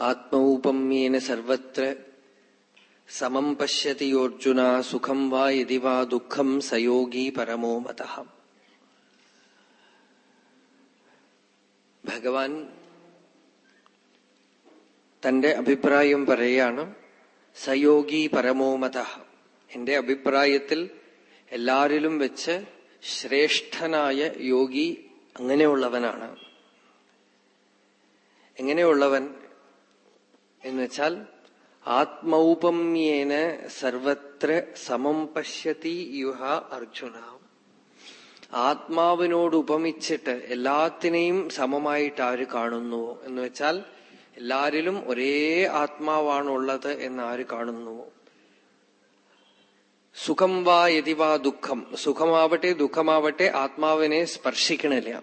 ആത്മൗപമ്യേന സർവത്ര. സമം പശ്യതി യോർജുന സുഖം വാ യതി വാ ദുഃഖം സയോഗി പരമോ മത. ഭഗവാൻ തന്റെ അഭിപ്രായം പറയാണ് സയോഗി പരമോ മത. എന്റെ അഭിപ്രായത്തിൽ എല്ലാരിലും വെച്ച് ശ്രേഷ്ഠനായ യോഗി അങ്ങനെയുള്ളവനാണ്. എങ്ങനെയുള്ളവൻ? എന്ന് വെച്ചാൽ ആത്മൗപമ്യേന സർവത്ര സമം പശ്യത്തി യുഹ അർജുന. ആത്മാവിനോട് ഉപമിച്ചിട്ട് എല്ലാത്തിനെയും സമമായിട്ട് ആര് കാണുന്നു എന്ന് വെച്ചാൽ എല്ലാരിലും ഒരേ ആത്മാവാണുള്ളത് എന്ന് ആര് കാണുന്നു? സുഖം വാ യതിവാ ദുഃഖം. സുഖമാവട്ടെ ദുഃഖമാവട്ടെ ആത്മാവിനെ സ്പർശിക്കണില്ല.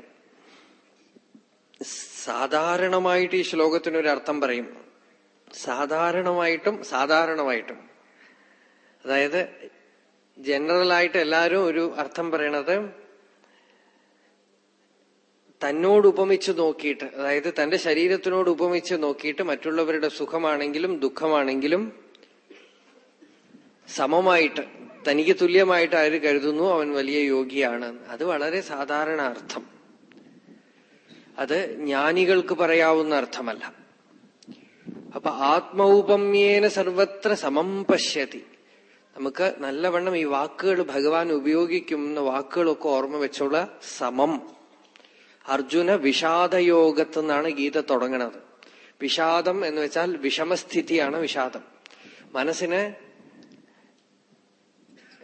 സാധാരണമായിട്ട് ഈ ശ്ലോകത്തിനൊരു അർത്ഥം പറയും. സാധാരണമായിട്ടും സാധാരണമായിട്ടും. അതായത് ജനറലായിട്ട് എല്ലാവരും ഒരു അർത്ഥം പറയണത് തന്നോട് ഉപമിച്ച് നോക്കിയിട്ട് അതായത് തന്റെ ശരീരത്തിനോട് ഉപമിച്ച് നോക്കിയിട്ട് മറ്റുള്ളവരുടെ സുഖമാണെങ്കിലും ദുഃഖമാണെങ്കിലും സമമായിട്ട് തനിക്ക് തുല്യമായിട്ട് ആര് കരുതുന്നു അവൻ വലിയ യോഗിയാണ്. അത് വളരെ സാധാരണ അർത്ഥം. അത് ജ്ഞാനികൾക്ക് പറയാവുന്ന അർത്ഥമല്ല. അപ്പൊ ആത്മൗപമ്യേന സർവത്ര സമം പശ്യതി. നമുക്ക് നല്ലവണ്ണം ഈ വാക്കുകൾ ഭഗവാൻ ഉപയോഗിക്കുന്ന വാക്കുകളൊക്കെ ഓർമ്മ വെച്ചുള്ള സമം. അർജുന വിഷാദയോഗത്ത് നിന്നാണ് ഗീത തുടങ്ങണത്. വിഷാദം എന്ന് വെച്ചാൽ വിഷമസ്ഥിതിയാണ് വിഷാദം. മനസ്സിന്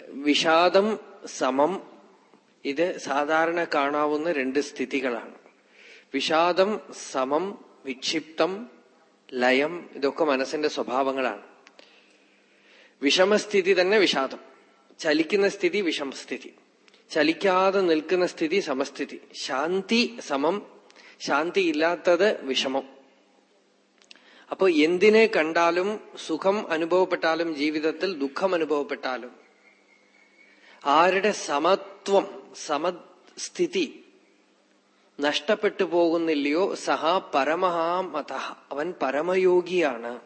വിഷാദം സമം ഇത് സാധാരണ കാണാവുന്ന രണ്ട് സ്ഥിതികളാണ്. വിഷാദം സമം വിക്ഷിപ്തം ലയം ഇതൊക്കെ മനസ്സിന്റെ സ്വഭാവങ്ങളാണ്. വിഷമസ്ഥിതി തന്നെ വിഷാദം. ചലിക്കുന്ന സ്ഥിതി വിഷമസ്ഥിതി. ചലിക്കാതെ നിൽക്കുന്ന സ്ഥിതി സമസ്ഥിതി. ശാന്തി സമം ശാന്തി ഇല്ലാത്തത് വിഷമം. അപ്പൊ എന്തിനെ കണ്ടാലും സുഖം അനുഭവപ്പെട്ടാലും ജീവിതത്തിൽ ദുഃഖം അനുഭവപ്പെട്ടാലും ആരുടെ സമത്വം സമസ്ഥിതി നഷ്ടപ്പെട്ടു പോകുന്നില്ലയോ? സഹ പരമഹാമത. അവൻ പരമയോഗിയാണ്.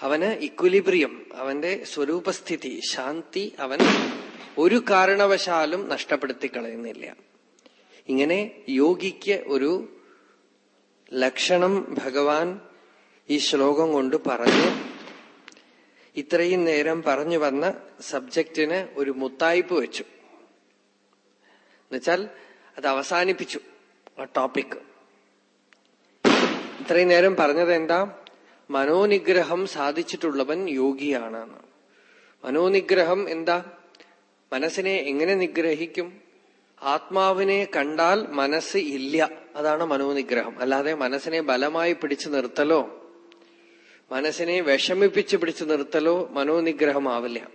അവന് ഇക്വലിബ്രിയം അവന്റെ സ്വരൂപസ്ഥിതി ശാന്തി അവൻ ഒരു കാരണവശാലും നഷ്ടപ്പെടുത്തി കളയുന്നില്ല ഇങ്ങനെ യോഗിക്ക് ഒരു ലക്ഷണം ഭഗവാൻ ഈ ശ്ലോകം കൊണ്ട് പറഞ്ഞു. ഇത്രയും നേരം പറഞ്ഞു വന്ന സബ്ജക്റ്റിന് ഒരു മുത്തായ്പ് വെച്ചു. എന്നുവെച്ചാൽ അത് അവസാനിപ്പിച്ചു. ആ ടോപ്പിക് ഇത്രയും നേരം പറഞ്ഞത് എന്താ? മനോനിഗ്രഹം സാധിച്ചിട്ടുള്ളവൻ യോഗിയാണ് മനോനിഗ്രഹം എന്താ? മനസ്സിനെ എങ്ങനെ നിഗ്രഹിക്കും? ആത്മാവിനെ കണ്ടാൽ മനസ്സ് ഇല്ല. അതാണ് മനോനിഗ്രഹം. അല്ലാതെ മനസ്സിനെ ബലമായി പിടിച്ചു നിർത്തലോ? മനസ്സിനെ വിഷമിപ്പിച്ച് പിടിച്ചു നിർത്തലോ? മനോനിഗ്രഹമാവില്ല.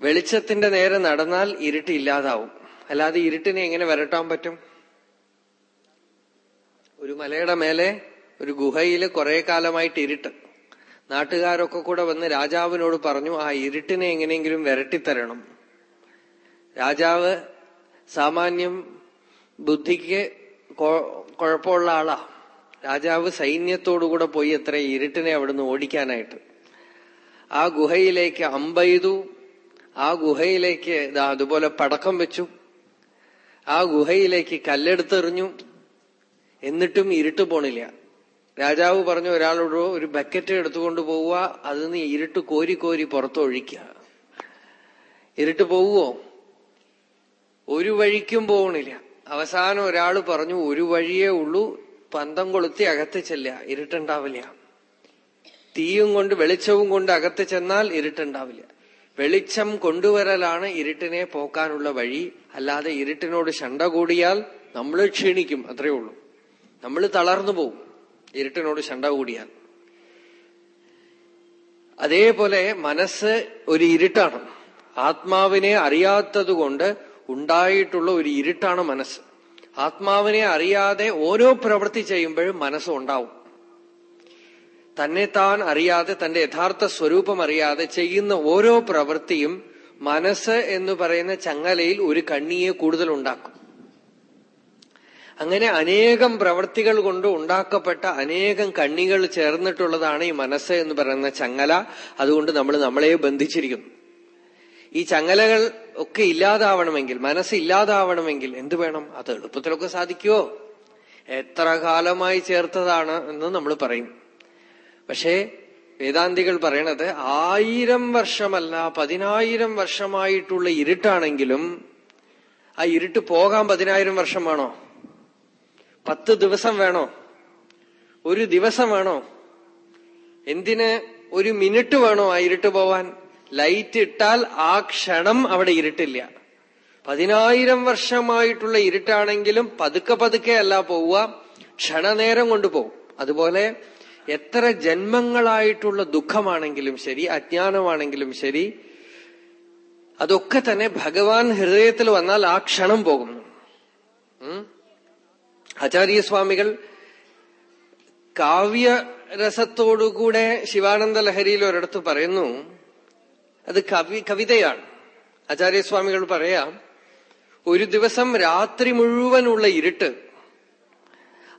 വെളിച്ചത്തിന്റെ നേരെ നടന്നാൽ ഇരുട്ട് ഇല്ലാതാവും. അല്ലാതെ ഇരുട്ടിനെ എങ്ങനെ വരട്ടാൻ പറ്റും? ഒരു മലയുടെ മേലെ ഒരു ഗുഹയിൽ കുറെ കാലമായിട്ട് ഇരുട്ട്. നാട്ടുകാരൊക്കെ കൂടെ വന്ന് രാജാവിനോട് പറഞ്ഞു ആ ഇരുട്ടിനെ എങ്ങനെയെങ്കിലും വരട്ടിത്തരണം. രാജാവ് സാമാന്യം ബുദ്ധിക്ക് കുഴപ്പമുള്ള ആളാ. രാജാവ് സൈന്യത്തോടുകൂടെ പോയി എത്ര ഇരുട്ടിനെ അവിടുന്ന് ഓടിക്കാനായിട്ട്. ആ ഗുഹയിലേക്ക് അമ്പെയ്തു. ആ ഗുഹയിലേക്ക് അതുപോലെ പടക്കം വെച്ചു. ആ ഗുഹയിലേക്ക് കല്ലെടുത്തെറിഞ്ഞു എന്നിട്ടും ഇരുട്ട് പോണില്ല. രാജാവ് പറഞ്ഞു ഒരാളോട് ഒരു ബക്കറ്റ് എടുത്തുകൊണ്ട് പോവുക അതിൽ നിന്ന് ഇരുട്ട് കോരി കോരി പുറത്തൊഴിക്കുക ഇരുട്ട് പോവുമോ ഒരു വഴിക്കും പോകണില്ല അവസാനം ഒരാൾ പറഞ്ഞു ഒരു വഴിയേ ഉള്ളൂ പന്തം കൊളുത്തി അകത്ത് ചെല്ല ഇരുട്ടുണ്ടാവില്ല. തീയും കൊണ്ട് വെളിച്ചവും കൊണ്ട് അകത്ത് ചെന്നാൽ ഇരുട്ടുണ്ടാവില്ല. വെളിച്ചം കൊണ്ടുവരലാണ് ഇരുട്ടിനെ പോക്കാനുള്ള വഴി. അല്ലാതെ ഇരുട്ടിനോട് ശണ്ട കൂടിയാൽ നമ്മൾ ക്ഷീണിക്കും അത്രയേ ഉള്ളൂ. നമ്മൾ തളർന്നു പോവും ഇരുട്ടിനോട് ശണ്ട കൂടിയാൽ. അതേപോലെ മനസ്സ് ഒരു ഇരുട്ടാണ്. ആത്മാവിനെ അറിയാത്തതുകൊണ്ട് ഉണ്ടായിട്ടുള്ള ഒരു ഇരുട്ടാണ് മനസ്സ്. ആത്മാവിനെ അറിയാതെ ഓരോ പ്രവൃത്തി ചെയ്യുമ്പോഴും മനസ്സ് ഉണ്ടാവും തന്നെ താൻ അറിയാതെ തന്റെ യഥാർത്ഥ സ്വരൂപം അറിയാതെ ചെയ്യുന്ന ഓരോ പ്രവൃത്തിയും മനസ്സ് എന്ന് പറയുന്ന ചങ്ങലയിൽ ഒരു കണ്ണിയെ കൂടുതൽ ഉണ്ടാക്കും. അങ്ങനെ അനേകം പ്രവൃത്തികൾ കൊണ്ട് ഉണ്ടാക്കപ്പെട്ട അനേകം കണ്ണികൾ ചേർന്നിട്ടുള്ളതാണ് ഈ മനസ്സ് എന്ന് പറയുന്ന ചങ്ങല. അതുകൊണ്ട് നമ്മൾ നമ്മളെ ബന്ധിച്ചിരിക്കുന്നു. ഈ ചങ്ങലകൾ ഒക്കെ ഇല്ലാതാവണമെങ്കിൽ മനസ്സ് ഇല്ലാതാവണമെങ്കിൽ എന്ത് വേണം? അത് എളുപ്പത്തിലൊക്കെ സാധിക്കുമോ എത്ര കാലമായി ചേർത്തതാണ് എന്ന് നമ്മൾ പറയും. പക്ഷേ വേദാന്തികൾ പറയണത് ആയിരം വർഷമല്ല പതിനായിരം വർഷമായിട്ടുള്ള ഇരുട്ടാണെങ്കിലും ആ ഇരുട്ട് പോകാൻ പതിനായിരം വർഷം വേണോ? പത്ത് ദിവസം വേണോ? ഒരു ദിവസം വേണോ? എന്തിന് ഒരു മിനിറ്റ് വേണോ ആ ഇരുട്ട് പോവാൻ? ലൈറ്റ് ഇട്ടാൽ ആ ക്ഷണം അവിടെ ഇരുട്ടില്ല. പതിനായിരം വർഷമായിട്ടുള്ള ഇരുട്ടാണെങ്കിലും പതുക്കെ പതുക്കെ അല്ല പോവുക ക്ഷണനേരം കൊണ്ടുപോകും അതുപോലെ എത്ര ജന്മങ്ങളായിട്ടുള്ള ദുഃഖമാണെങ്കിലും ശരി അജ്ഞാനമാണെങ്കിലും ശരി അതൊക്കെ തന്നെ ഭഗവാൻ ഹൃദയത്തിൽ വന്നാൽ ആ ക്ഷണം പോകുന്നു. ആചാര്യസ്വാമികൾ കാവ്യരസത്തോടുകൂടെ ശിവാനന്ദ ലഹരിയിൽ ഒരിടത്ത് പറയുന്നു അത് കവി കവിതയാണ്. ആചാര്യസ്വാമികൾ പറയാം ഒരു ദിവസം രാത്രി മുഴുവനുള്ള ഇരുട്ട്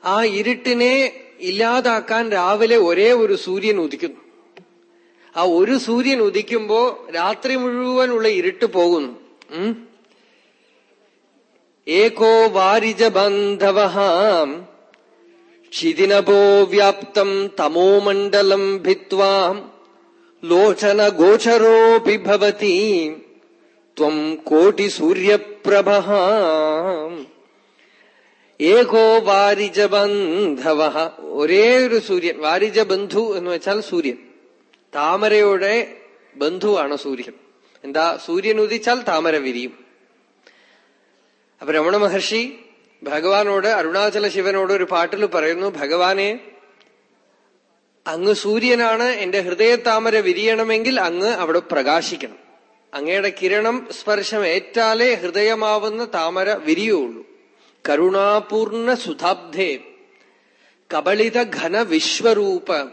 ആ ഇരുട്ടിനെ ഇല്ലാതാക്കാൻ രാവിലെ ഒരേ ഒരു സൂര്യൻ ഉദിക്കുന്നു. ആ ഒരു സൂര്യൻ ഉദിക്കുമ്പോ രാത്രി മുഴുവനുള്ള ഇരുട്ട് പോകുന്നു. ഏകോ വാരിജ ബന്ധവഹാം. ക്ഷിതിനപോ വ്യാപ്തം തമോമണ്ഡലം ഭിത്വാം. ലോചന ഗോചരോപി ഭവതി ത്വം കോടി സൂര്യപ്രഭ. ഏകോ വാരിജബന്ധവ ഒരേ ഒരു സൂര്യൻ. വാരിജ ബന്ധു എന്ന് വെച്ചാൽ സൂര്യൻ. താമരയുടെ ബന്ധുവാണ് സൂര്യൻ. എന്താ? സൂര്യൻ ഉദിച്ചാൽ താമര വിരിയും. അപ്പൊ രമണ മഹർഷി ഭഗവാനോട് അരുണാചല ശിവനോട് ഒരു പാട്ടിൽ പറയുന്നു ഭഗവാനെ അങ്ങ് സൂര്യനാണ് എന്റെ താമര വിരിയണമെങ്കിൽ അങ്ങ് അവിടെ പ്രകാശിക്കണം. അങ്ങയുടെ കിരണം സ്പർശം ഏറ്റാലേ ഹൃദയമാവുന്ന താമര വിരിയുള്ളൂ. കരുണാപൂർണ സുധാബ്ധേ കബളിത ഘന വിശ്വരൂപ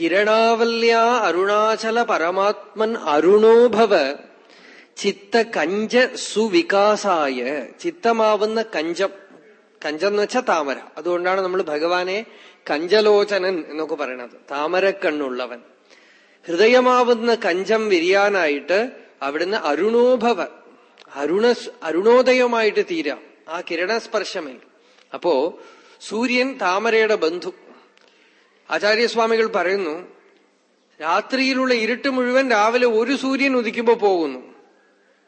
കിരണാവല്യ അരുണാചല പരമാത്മൻ അരുണോഭവ ചിത്ത കഞ്ച സുവികാസായ ചിത്തമാവുന്ന കഞ്ചം. കഞ്ചം എന്ന് വെച്ചാൽ താമര. അതുകൊണ്ടാണ് നമ്മൾ ഭഗവാനെ കഞ്ചലോചനൻ എന്നൊക്കെ പറയണത്. താമരക്കണ്ണുള്ളവൻ ഹൃദയമാവുന്ന കഞ്ചം വിരിയാനായിട്ട് അവിടുന്ന് അരുണോഭവ അരുണ അരുണോദയമായിട്ട് തീരാം. ആ കിരണസ്പർശമേ അപ്പോ സൂര്യൻ താമരയുടെ ബന്ധു. ആചാര്യസ്വാമികൾ പറയുന്നു രാത്രിയിലുള്ള ഇരുട്ട് മുഴുവൻ രാവിലെ ഒരു സൂര്യൻ ഉദിക്കുമ്പോ പോകുന്നു.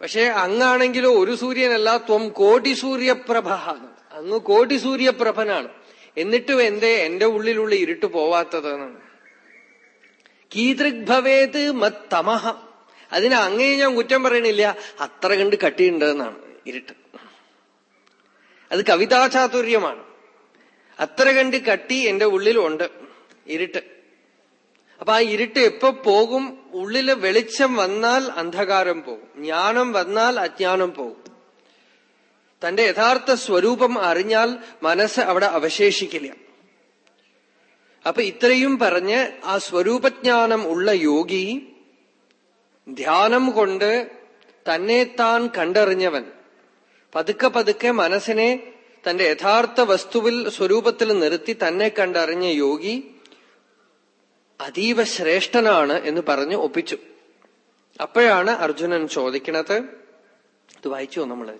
പക്ഷെ അങ്ങാണെങ്കിലോ ഒരു സൂര്യനല്ല ത്വം കോടി സൂര്യപ്രഭ അങ്ങ് കോടി സൂര്യപ്രഭനാണ്. എന്നിട്ടും എന്തേ എന്റെ ഉള്ളിലുള്ള ഇരുട്ട് പോവാത്തതാണ് കീതൃഗ്ഭവേത് മത്തമഹ അതിന് അങ്ങേ ഞാൻ കുറ്റം പറയണില്ല അത്ര കണ്ട് കട്ടിയുണ്ടെന്നാണ് ഇരുട്ട്. അത് കവിതാചാതുര്യമാണ്. അത്ര കണ്ട് കട്ടി എന്റെ ഉള്ളിലുണ്ട് ഇരുട്ട്. അപ്പൊ ആ ഇരുട്ട് എപ്പോ പോകും? ഉള്ളിൽ വെളിച്ചം വന്നാൽ അന്ധകാരം പോകും. ജ്ഞാനം വന്നാൽ അജ്ഞാനം പോകും. തന്റെ യഥാർത്ഥ സ്വരൂപം അറിഞ്ഞാൽ മനസ്സ് അവിടെ അവശേഷിക്കില്ല. അപ്പൊ ഇത്രയും പറഞ്ഞ് ആ സ്വരൂപജ്ഞാനം ഉള്ള യോഗി ധ്യാനം കൊണ്ട് തന്നെ താൻ കണ്ടറിഞ്ഞവൻ. പതുക്കെ പതുക്കെ മനസ്സിനെ തന്റെ യഥാർത്ഥ വസ്തുവിൽ സ്വരൂപത്തിൽ നിർത്തി തന്നെ കണ്ടറിഞ്ഞ യോഗി അതീവ ശ്രേഷ്ഠനാണ് എന്ന് പറഞ്ഞ് ഒപ്പിച്ചു. അപ്പോഴാണ് അർജുനൻ ചോദിക്കണത് ഇത് വായിച്ചു നമ്മൾ?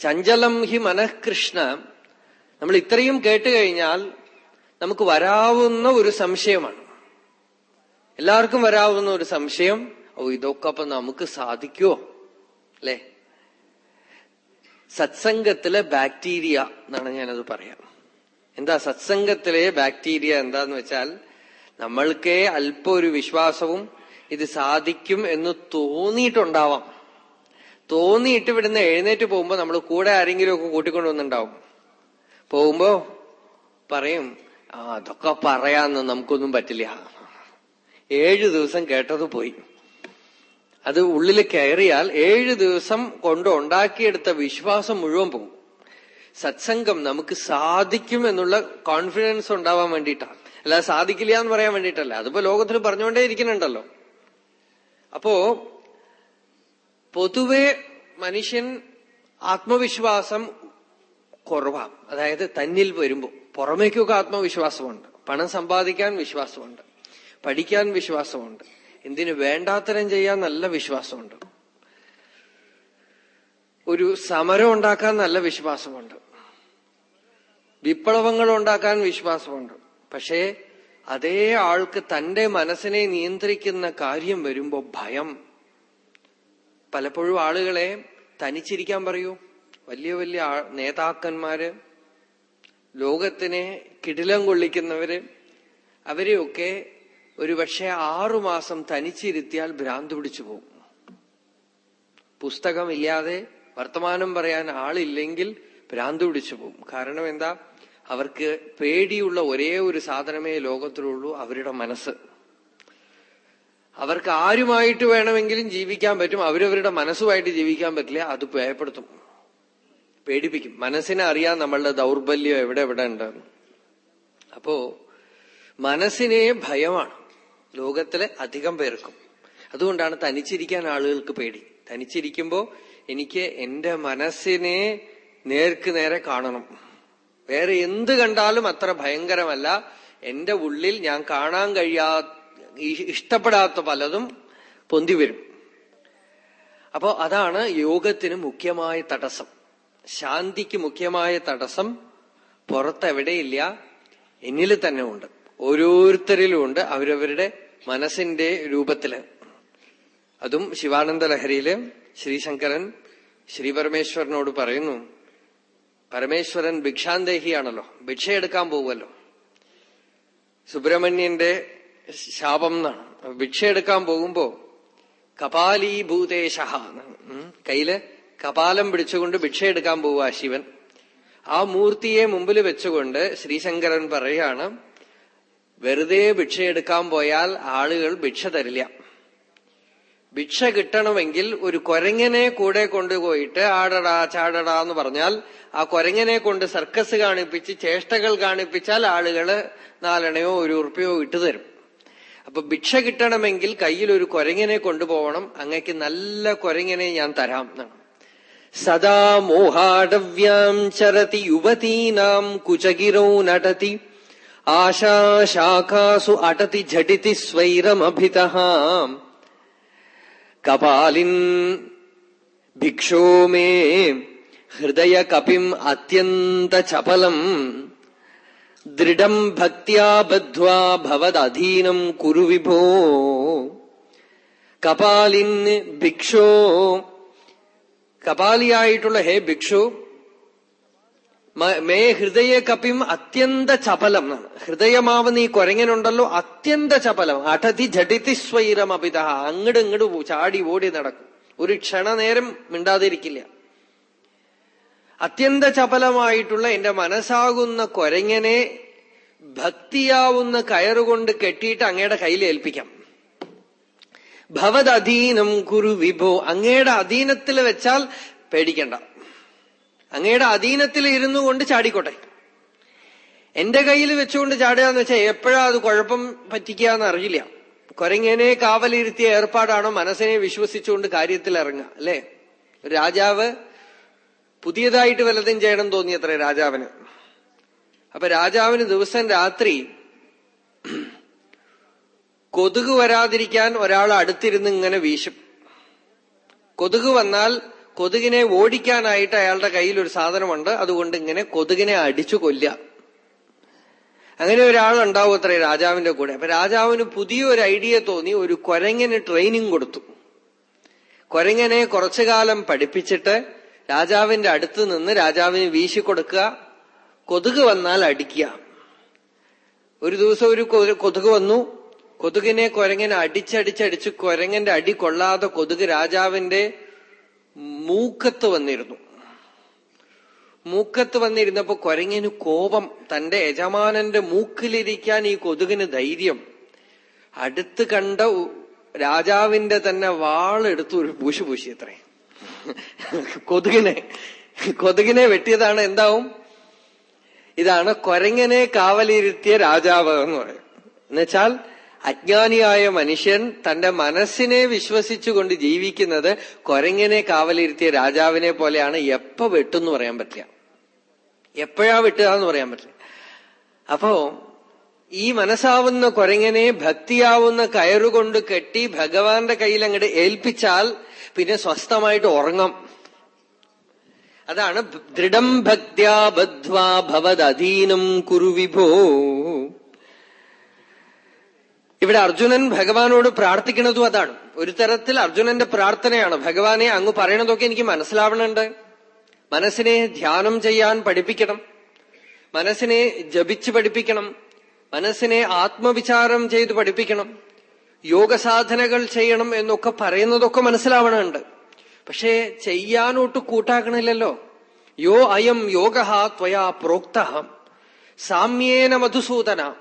ചഞ്ചലം ഹി മനഃകൃഷ്ണ നമ്മൾ ഇത്രയും കേട്ട് കഴിഞ്ഞാൽ നമുക്ക് വരാവുന്ന ഒരു സംശയമാണ്. എല്ലാവർക്കും വരാവുന്ന ഒരു സംശയം ഓ ഇതൊക്കെ അപ്പൊ നമുക്ക് സാധിക്കുമോ അല്ലേ? സത്സംഗത്തിലെ ബാക്ടീരിയ എന്നാണ് ഞാനത് പറയാം. എന്താ സത്സംഗത്തിലെ ബാക്ടീരിയ എന്താന്ന് വെച്ചാൽ നമ്മൾക്കേ അല്പം ഒരു വിശ്വാസവും ഇത് സാധിക്കും എന്ന് തോന്നിയിട്ടുണ്ടാവാം. തോന്നിയിട്ട് ഇവിടുന്ന് എഴുന്നേറ്റ് പോകുമ്പോ നമ്മൾ കൂടെ ആരെങ്കിലും ഒക്കെ കൂട്ടിക്കൊണ്ടുവന്നുണ്ടാവും പോകുമ്പോ പറയും ആ അതൊക്കെ പറയാന്ന് നമുക്കൊന്നും പറ്റില്ല. ഏഴു ദിവസം കേട്ടത് പോയി. അത് ഉള്ളിൽ കയറിയാൽ ഏഴ് ദിവസം കൊണ്ട് ഉണ്ടാക്കിയെടുത്ത വിശ്വാസം മുഴുവൻ പോകും സത്സംഗം നമുക്ക് സാധിക്കും എന്നുള്ള കോൺഫിഡൻസ് ഉണ്ടാവാൻ വേണ്ടിയിട്ടാണ്. അല്ലാതെ സാധിക്കില്ല എന്ന് പറയാൻ വേണ്ടിയിട്ടല്ല. അതിപ്പോ ലോകത്തിൽ പറഞ്ഞുകൊണ്ടേ ഇരിക്കുന്നുണ്ടല്ലോ. അപ്പോ പൊതുവെ മനുഷ്യൻ ആത്മവിശ്വാസം കുറവാ അതായത് തന്നിൽ വരുമ്പോ പുറമേക്കൊക്കെ ആത്മവിശ്വാസമുണ്ട്. പണം സമ്പാദിക്കാൻ വിശ്വാസമുണ്ട്. പഠിക്കാൻ വിശ്വാസമുണ്ട്. എന്തിനു വേണ്ടാത്തരം ചെയ്യാൻ നല്ല വിശ്വാസമുണ്ട്. ഒരു സമരം ഉണ്ടാക്കാൻ നല്ല വിശ്വാസമുണ്ട്. വിപ്ലവങ്ങൾ ഉണ്ടാക്കാൻ വിശ്വാസമുണ്ട്. പക്ഷേ അതേ ആൾക്ക് തന്റെ മനസ്സിനെ നിയന്ത്രിക്കുന്ന കാര്യം വരുമ്പോ ഭയം. പലപ്പോഴും ആളുകളെ തനിച്ചിരിക്കാൻ പറയൂ. വലിയ വലിയ നേതാക്കന്മാര് ലോകത്തിനെ കിടിലം കൊള്ളിക്കുന്നവര് അവരെയൊക്കെ ഒരുപക്ഷെ ആറുമാസം തനിച്ചിരുത്തിയാൽ ഭ്രാന്ത് പിടിച്ചു പോകും. പുസ്തകമില്ലാതെ വർത്തമാനം പറയാൻ ആളില്ലെങ്കിൽ ഭ്രാന്ത് പിടിച്ചു പോകും. കാരണം എന്താ? അവർക്ക് പേടിയുള്ള ഒരേ ഒരു സാധനമേ ലോകത്തിലുള്ളൂ അവരുടെ മനസ്സ്. അവർക്ക് ആരുമായിട്ട് വേണമെങ്കിലും ജീവിക്കാൻ പറ്റും അവരവരുടെ മനസ്സുമായിട്ട് ജീവിക്കാൻ പറ്റില്ല അത് ഭയപ്പെടുത്തും. പേടിപ്പിക്കും. മനസ്സിനെ അറിയാൻ നമ്മളുടെ ദൗർബല്യം എവിടെ എവിടെ ഉണ്ട്? അപ്പോ മനസ്സിനെ ഭയമാണ്. ലോകത്തിലെ അധികം പേർക്കും. അതുകൊണ്ടാണ് തനിച്ചിരിക്കാൻ ആളുകൾക്ക് പേടി. തനിച്ചിരിക്കുമ്പോ എനിക്ക് എന്റെ മനസ്സിനെ നേർക്ക് നേരെ കാണണം. വേറെ എന്ത് കണ്ടാലും അത്ര ഭയങ്കരമല്ല. എന്റെ ഉള്ളിൽ ഞാൻ കാണാൻ കഴിയാ ഇഷ്ടപ്പെടാത്ത പലതും പൊന്തി വരും. അപ്പോ അതാണ് യോഗത്തിന് മുഖ്യമായ തടസ്സം. ശാന്തിക്ക് മുഖ്യമായ തടസ്സം പുറത്തെവിടെയില്ല എന്നിൽ തന്നെ ഉണ്ട് ഓരോരുത്തരിലും ഉണ്ട് അവരവരുടെ മനസ്സിന്റെ രൂപത്തിൽ. അതും ശിവാനന്ദ ലഹരിയിൽ ശ്രീശങ്കരൻ ശ്രീപരമേശ്വരനോട് പറയുന്നു പരമേശ്വരൻ ഭിക്ഷാന്തേഹിയാണല്ലോ ഭിക്ഷയെടുക്കാൻ പോവുമല്ലോ സുബ്രഹ്മണ്യന്റെ ശാപം എന്നാണ്. ഭിക്ഷയെടുക്കാൻ പോകുമ്പോ കപാലീഭൂതേശ കയ്യിൽ കപാലം പിടിച്ചുകൊണ്ട് ഭിക്ഷയെടുക്കാൻ പോവുക ശിവൻ. ആ മൂർത്തിയെ മുമ്പിൽ വെച്ചുകൊണ്ട് ശ്രീശങ്കരൻ പറയാണ് വെറുതെ ഭിക്ഷയെടുക്കാൻ പോയാൽ ആളുകൾ ഭിക്ഷ തരില്ല. ഭിക്ഷ കിട്ടണമെങ്കിൽ ഒരു കൊരങ്ങനെ കൂടെ കൊണ്ടുപോയിട്ട് ആടടാ ചാടടാ എന്ന് പറഞ്ഞാൽ ആ കൊരങ്ങനെ കൊണ്ട് സർക്കസ് കാണിപ്പിച്ച് ചേഷ്ടകൾ കാണിപ്പിച്ചാൽ ആളുകൾ നാലെണ്ണയോ ഒരു ഉറുപ്പയോ ഇട്ടുതരും അപ്പൊ ഭിക്ഷ കിട്ടണമെങ്കിൽ കയ്യിൽ ഒരു കൊരങ്ങനെ കൊണ്ടുപോകണം. അങ്ങക്ക് നല്ല കൊരങ്ങനെ ഞാൻ തരാം എന്നാണ്. സദാ മോഹാടവ്യാം ചരതി യുവതീനാം കുചകിരോ നടതി. ആശാശാഖാസു അടതി ഝടിതി സ്വൈരമഭിത കപാലിൻ ഭിക്ഷോ മേ ഹൃദയ കപിം അത്യന്ത ചപലം ദൃഢം ഭക്തിയാ ബദ്ധ്വാ ഭവദധീനം കുരു വിഭോ കപാലിൻ ഭിക്ഷോ കപാലിയായിട്ടുള്ള ഹേ ഭിക്ഷു മേ ഹൃദയ കപിം അത്യന്ത ചപലം. എന്നാണ് ഹൃദയമാവുന്ന ഈ കൊരങ്ങനുണ്ടല്ലോ അത്യന്ത ചപലം. അടതി ഝടിതി സ്വൈരം അപിത അങ്ങട് ഇങ്ങട് ചാടി ഓടി നടക്കും. ഒരു ക്ഷണനേരം മിണ്ടാതിരിക്കില്ല. അത്യന്ത ചപലമായിട്ടുള്ള എന്റെ മനസ്സാകുന്ന കൊരങ്ങനെ ഭക്തിയാവുന്ന കയറുകൊണ്ട് കെട്ടിയിട്ട് അങ്ങയുടെ കയ്യിൽ ഏൽപ്പിക്കാം. ഭവത് അധീനം കുരു വിഭോ. അങ്ങയുടെ അധീനത്തിൽ വെച്ചാൽ പേടിക്കണ്ട. അങ്ങയുടെ അധീനത്തിൽ ഇരുന്നു കൊണ്ട് ചാടിക്കോട്ടെ. എന്റെ കയ്യിൽ വെച്ചുകൊണ്ട് ചാടുക വെച്ചാൽ എപ്പോഴാ അത് കുഴപ്പം പറ്റിക്കുക എന്ന് അറിയില്ല. കുരങ്ങനെ കാവലിരുത്തിയ ഏർപ്പാടാണോ മനസ്സിനെ വിശ്വസിച്ചുകൊണ്ട് കാര്യത്തിൽ ഇറങ്ങുക അല്ലെ? രാജാവ് പുതിയതായിട്ട് വല്ലതും ചെയ്യണം തോന്നിയത്ര രാജാവിന്. അപ്പൊ രാജാവിന് ദിവസം രാത്രി കൊതുക് വരാതിരിക്കാൻ ഒരാൾ അടുത്തിരുന്ന് ഇങ്ങനെ വീശും. കൊതുക് വന്നാൽ കൊതുകിനെ ഓടിക്കാനായിട്ട് അയാളുടെ കയ്യിൽ ഒരു സാധനമുണ്ട്. അതുകൊണ്ട് ഇങ്ങനെ കൊതുകിനെ അടിച്ചു കൊല്ല അങ്ങനെ ഒരാളുണ്ടാവും അത്രേ രാജാവിന്റെ കൂടെ. അപ്പൊ രാജാവിന് പുതിയൊരു ഐഡിയ തോന്നി. ഒരു കൊരങ്ങന് ട്രെയിനിങ് കൊടുത്തു. കൊരങ്ങനെ കുറച്ചു കാലം പഠിപ്പിച്ചിട്ട് രാജാവിന്റെ അടുത്ത് നിന്ന് രാജാവിന് വീശി കൊടുക്കുക കൊതുക് വന്നാൽ അടിക്കുക. ഒരു ദിവസം ഒരു കൊതുക് വന്നു. കൊതുകിനെ കൊരങ്ങനെ അടിച്ചടിച്ചടിച്ച് കൊരങ്ങന്റെ അടി കൊള്ളാതെ കൊതുക് രാജാവിന്റെ മൂക്കത്ത് വന്നിരുന്നു. മൂക്കത്ത് വന്നിരുന്നപ്പോ കൊരങ്ങിന് കോപം തന്റെ യജമാനന്റെ മൂക്കിലിരിക്കാൻ ഈ കൊതുകിന് ധൈര്യം. അടുത്ത് കണ്ട രാജാവിന്റെ തന്നെ വാളെടുത്തു ഒരു പൂശു പൂശി അത്രേ കൊതുകിനെ കൊതുകിനെ വെട്ടിയതാണ് എന്താവും? ഇതാണ് കൊരങ്ങനെ കാവലിരുത്തിയ രാജാവ് എന്ന് പറയും. എന്നുവെച്ചാൽ അജ്ഞാനിയായ മനുഷ്യൻ തന്റെ മനസ്സിനെ വിശ്വസിച്ചുകൊണ്ട് ജീവിക്കുന്നത് കൊരങ്ങനെ കാവലിരുത്തിയ രാജാവിനെ പോലെയാണ് എപ്പോ വെട്ടെന്ന് പറയാൻ പറ്റില്ല. എപ്പോഴാ വിട്ടുക എന്ന് പറയാൻ പറ്റില്ല. അപ്പോ ഈ മനസ്സാവുന്ന കുരങ്ങനെ ഭക്തിയാവുന്ന കയറുകൊണ്ട് കെട്ടി ഭഗവാന്റെ കയ്യിൽ അങ്ങോട്ട് ഏൽപ്പിച്ചാൽ പിന്നെ സ്വസ്ഥമായിട്ട് ഉറങ്ങും. അതാണ് ദൃഢം ഭക്തിയാ ബദ്ധ്വാ ഭവദധീനം കുരുവിഭോ. ഇവിടെ അർജുനൻ ഭഗവാനോട് പ്രാർത്ഥിക്കുന്നതും അതാണ്. ഒരു തരത്തിൽ അർജുനന്റെ പ്രാർത്ഥനയാണ്. ഭഗവാനെ അങ്ങ് പറയണതൊക്കെ എനിക്ക് മനസ്സിലാവണുണ്ട്. മനസ്സിനെ ധ്യാനം ചെയ്യാൻ പഠിപ്പിക്കണം. മനസ്സിനെ ജപിച്ച് പഠിപ്പിക്കണം. മനസ്സിനെ ആത്മവിചാരം ചെയ്ത് പഠിപ്പിക്കണം. യോഗ സാധനകൾ ചെയ്യണം എന്നൊക്കെ പറയുന്നതൊക്കെ മനസ്സിലാവണുണ്ട്. പക്ഷേ ചെയ്യാനോട്ട് കൂട്ടാക്കണില്ലല്ലോ യോ അയം യോഗ ത്വയാ പ്രോക്ത. സാമ്യേന മധുസൂദന.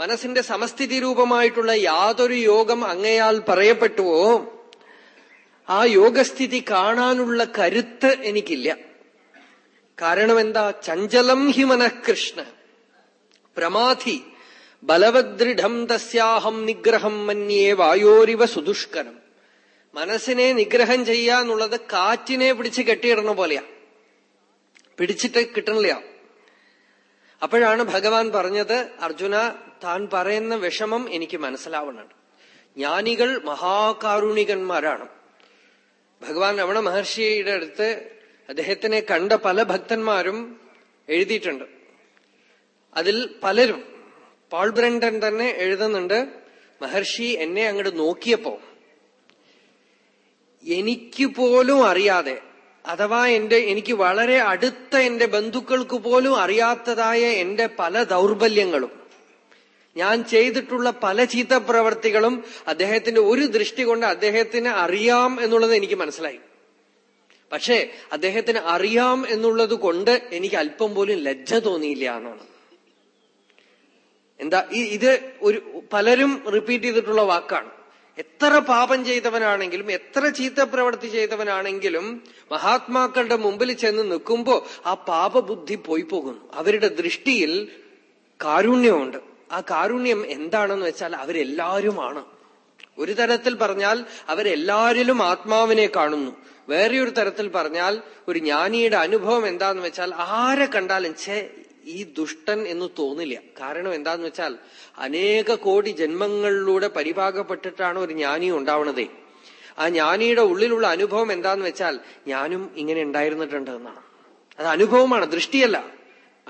മനസ്സിന്റെ സമസ്ഥിതി രൂപമായിട്ടുള്ള യാതൊരു യോഗം അങ്ങയാൽ പറയപ്പെട്ടുവോ? ആ യോഗസ്ഥിതി കാണാനുള്ള കരുത്ത് എനിക്കില്ല. കാരണം എന്താ ചഞ്ചലം ഹി മനഃകൃഷ്ണ. പ്രമാധി. ബലവദൃഢം തസ്യാഹം നിഗ്രഹം മന്യേ വായോരിവ സുദുഷ്കരം. മനസ്സിനെ നിഗ്രഹം ചെയ്യാന്നുള്ളത് കാറ്റിനെ പിടിച്ച് കെട്ടിയിടണ പോലെയാ. പിടിച്ചിട്ട് കിട്ടണില്ല. അപ്പോഴാണ് ഭഗവാൻ പറഞ്ഞത് അർജുന താൻ പറയുന്ന വിഷമം എനിക്ക് മനസ്സിലാവുന്നുണ്ട് ജ്ഞാനികൾ മഹാകാരുണികന്മാരാണ്. ഭഗവാൻ രമണ മഹർഷിയുടെ അടുത്ത് അദ്ദേഹത്തിനെ കണ്ട പല ഭക്തന്മാരും എഴുതിയിട്ടുണ്ട്. അതിൽ പലരും പാൾ ബ്രണ്ടൻ തന്നെ എഴുതുന്നുണ്ട് മഹർഷി എന്നെ അങ്ങോട്ട് നോക്കിയപ്പോ എനിക്ക് പോലും അറിയാതെ അഥവാ എന്റെ എനിക്ക് വളരെ അടുത്ത എന്റെ ബന്ധുക്കൾക്ക് പോലും അറിയാത്തതായ എന്റെ പല ദൗർബല്യങ്ങളും ഞാൻ ചെയ്തിട്ടുള്ള പല ചീത്ത പ്രവർത്തികളും അദ്ദേഹത്തിന്റെ ഒരു ദൃഷ്ടി കൊണ്ട് അദ്ദേഹത്തിന് അറിയാം എന്നുള്ളത് എനിക്ക് മനസ്സിലായി. പക്ഷേ അദ്ദേഹത്തിന് അറിയാം എന്നുള്ളത് കൊണ്ട് എനിക്ക് അല്പം പോലും ലജ്ജ തോന്നിയില്ല എന്നാണ്. എന്താ ഇത് ഒരു പലരും റിപ്പീറ്റ് ചെയ്തിട്ടുള്ള വാക്കാണ്. എത്ര പാപം ചെയ്തവനാണെങ്കിലും എത്ര ചീത്ത പ്രവൃത്തി ചെയ്തവനാണെങ്കിലും മഹാത്മാക്കളുടെ മുമ്പിൽ ചെന്ന് നിൽക്കുമ്പോ ആ പാപബുദ്ധി പോയി പോകുന്നു. അവരുടെ ദൃഷ്ടിയിൽ കാരുണ്യമുണ്ട്. ആ കാരുണ്യം എന്താണെന്ന് വെച്ചാൽ അവരെല്ലാവരുമാണ് ഒരു തരത്തിൽ പറഞ്ഞാൽ അവരെല്ലാരിലും ആത്മാവിനെ കാണുന്നു. വേറെ ഒരു തരത്തിൽ പറഞ്ഞാൽ ഒരു ജ്ഞാനിയുടെ അനുഭവം എന്താന്ന് വെച്ചാൽ ആരെ കണ്ടാലും ഛേ ഈ ദുഷ്ടൻ എന്ന് തോന്നില്ല. കാരണം എന്താന്ന് വെച്ചാൽ അനേക കോടി ജന്മങ്ങളിലൂടെ പരിഭാഗപ്പെട്ടിട്ടാണ് ഒരു ജ്ഞാനി ഉണ്ടാവണതേ. ആ ജ്ഞാനിയുടെ ഉള്ളിലുള്ള അനുഭവം എന്താന്ന് വെച്ചാൽ ഞാനും ഇങ്ങനെ ഉണ്ടായിരുന്നിട്ടുണ്ട് എന്നാണ്. അത് അനുഭവമാണ് ദൃഷ്ടിയല്ല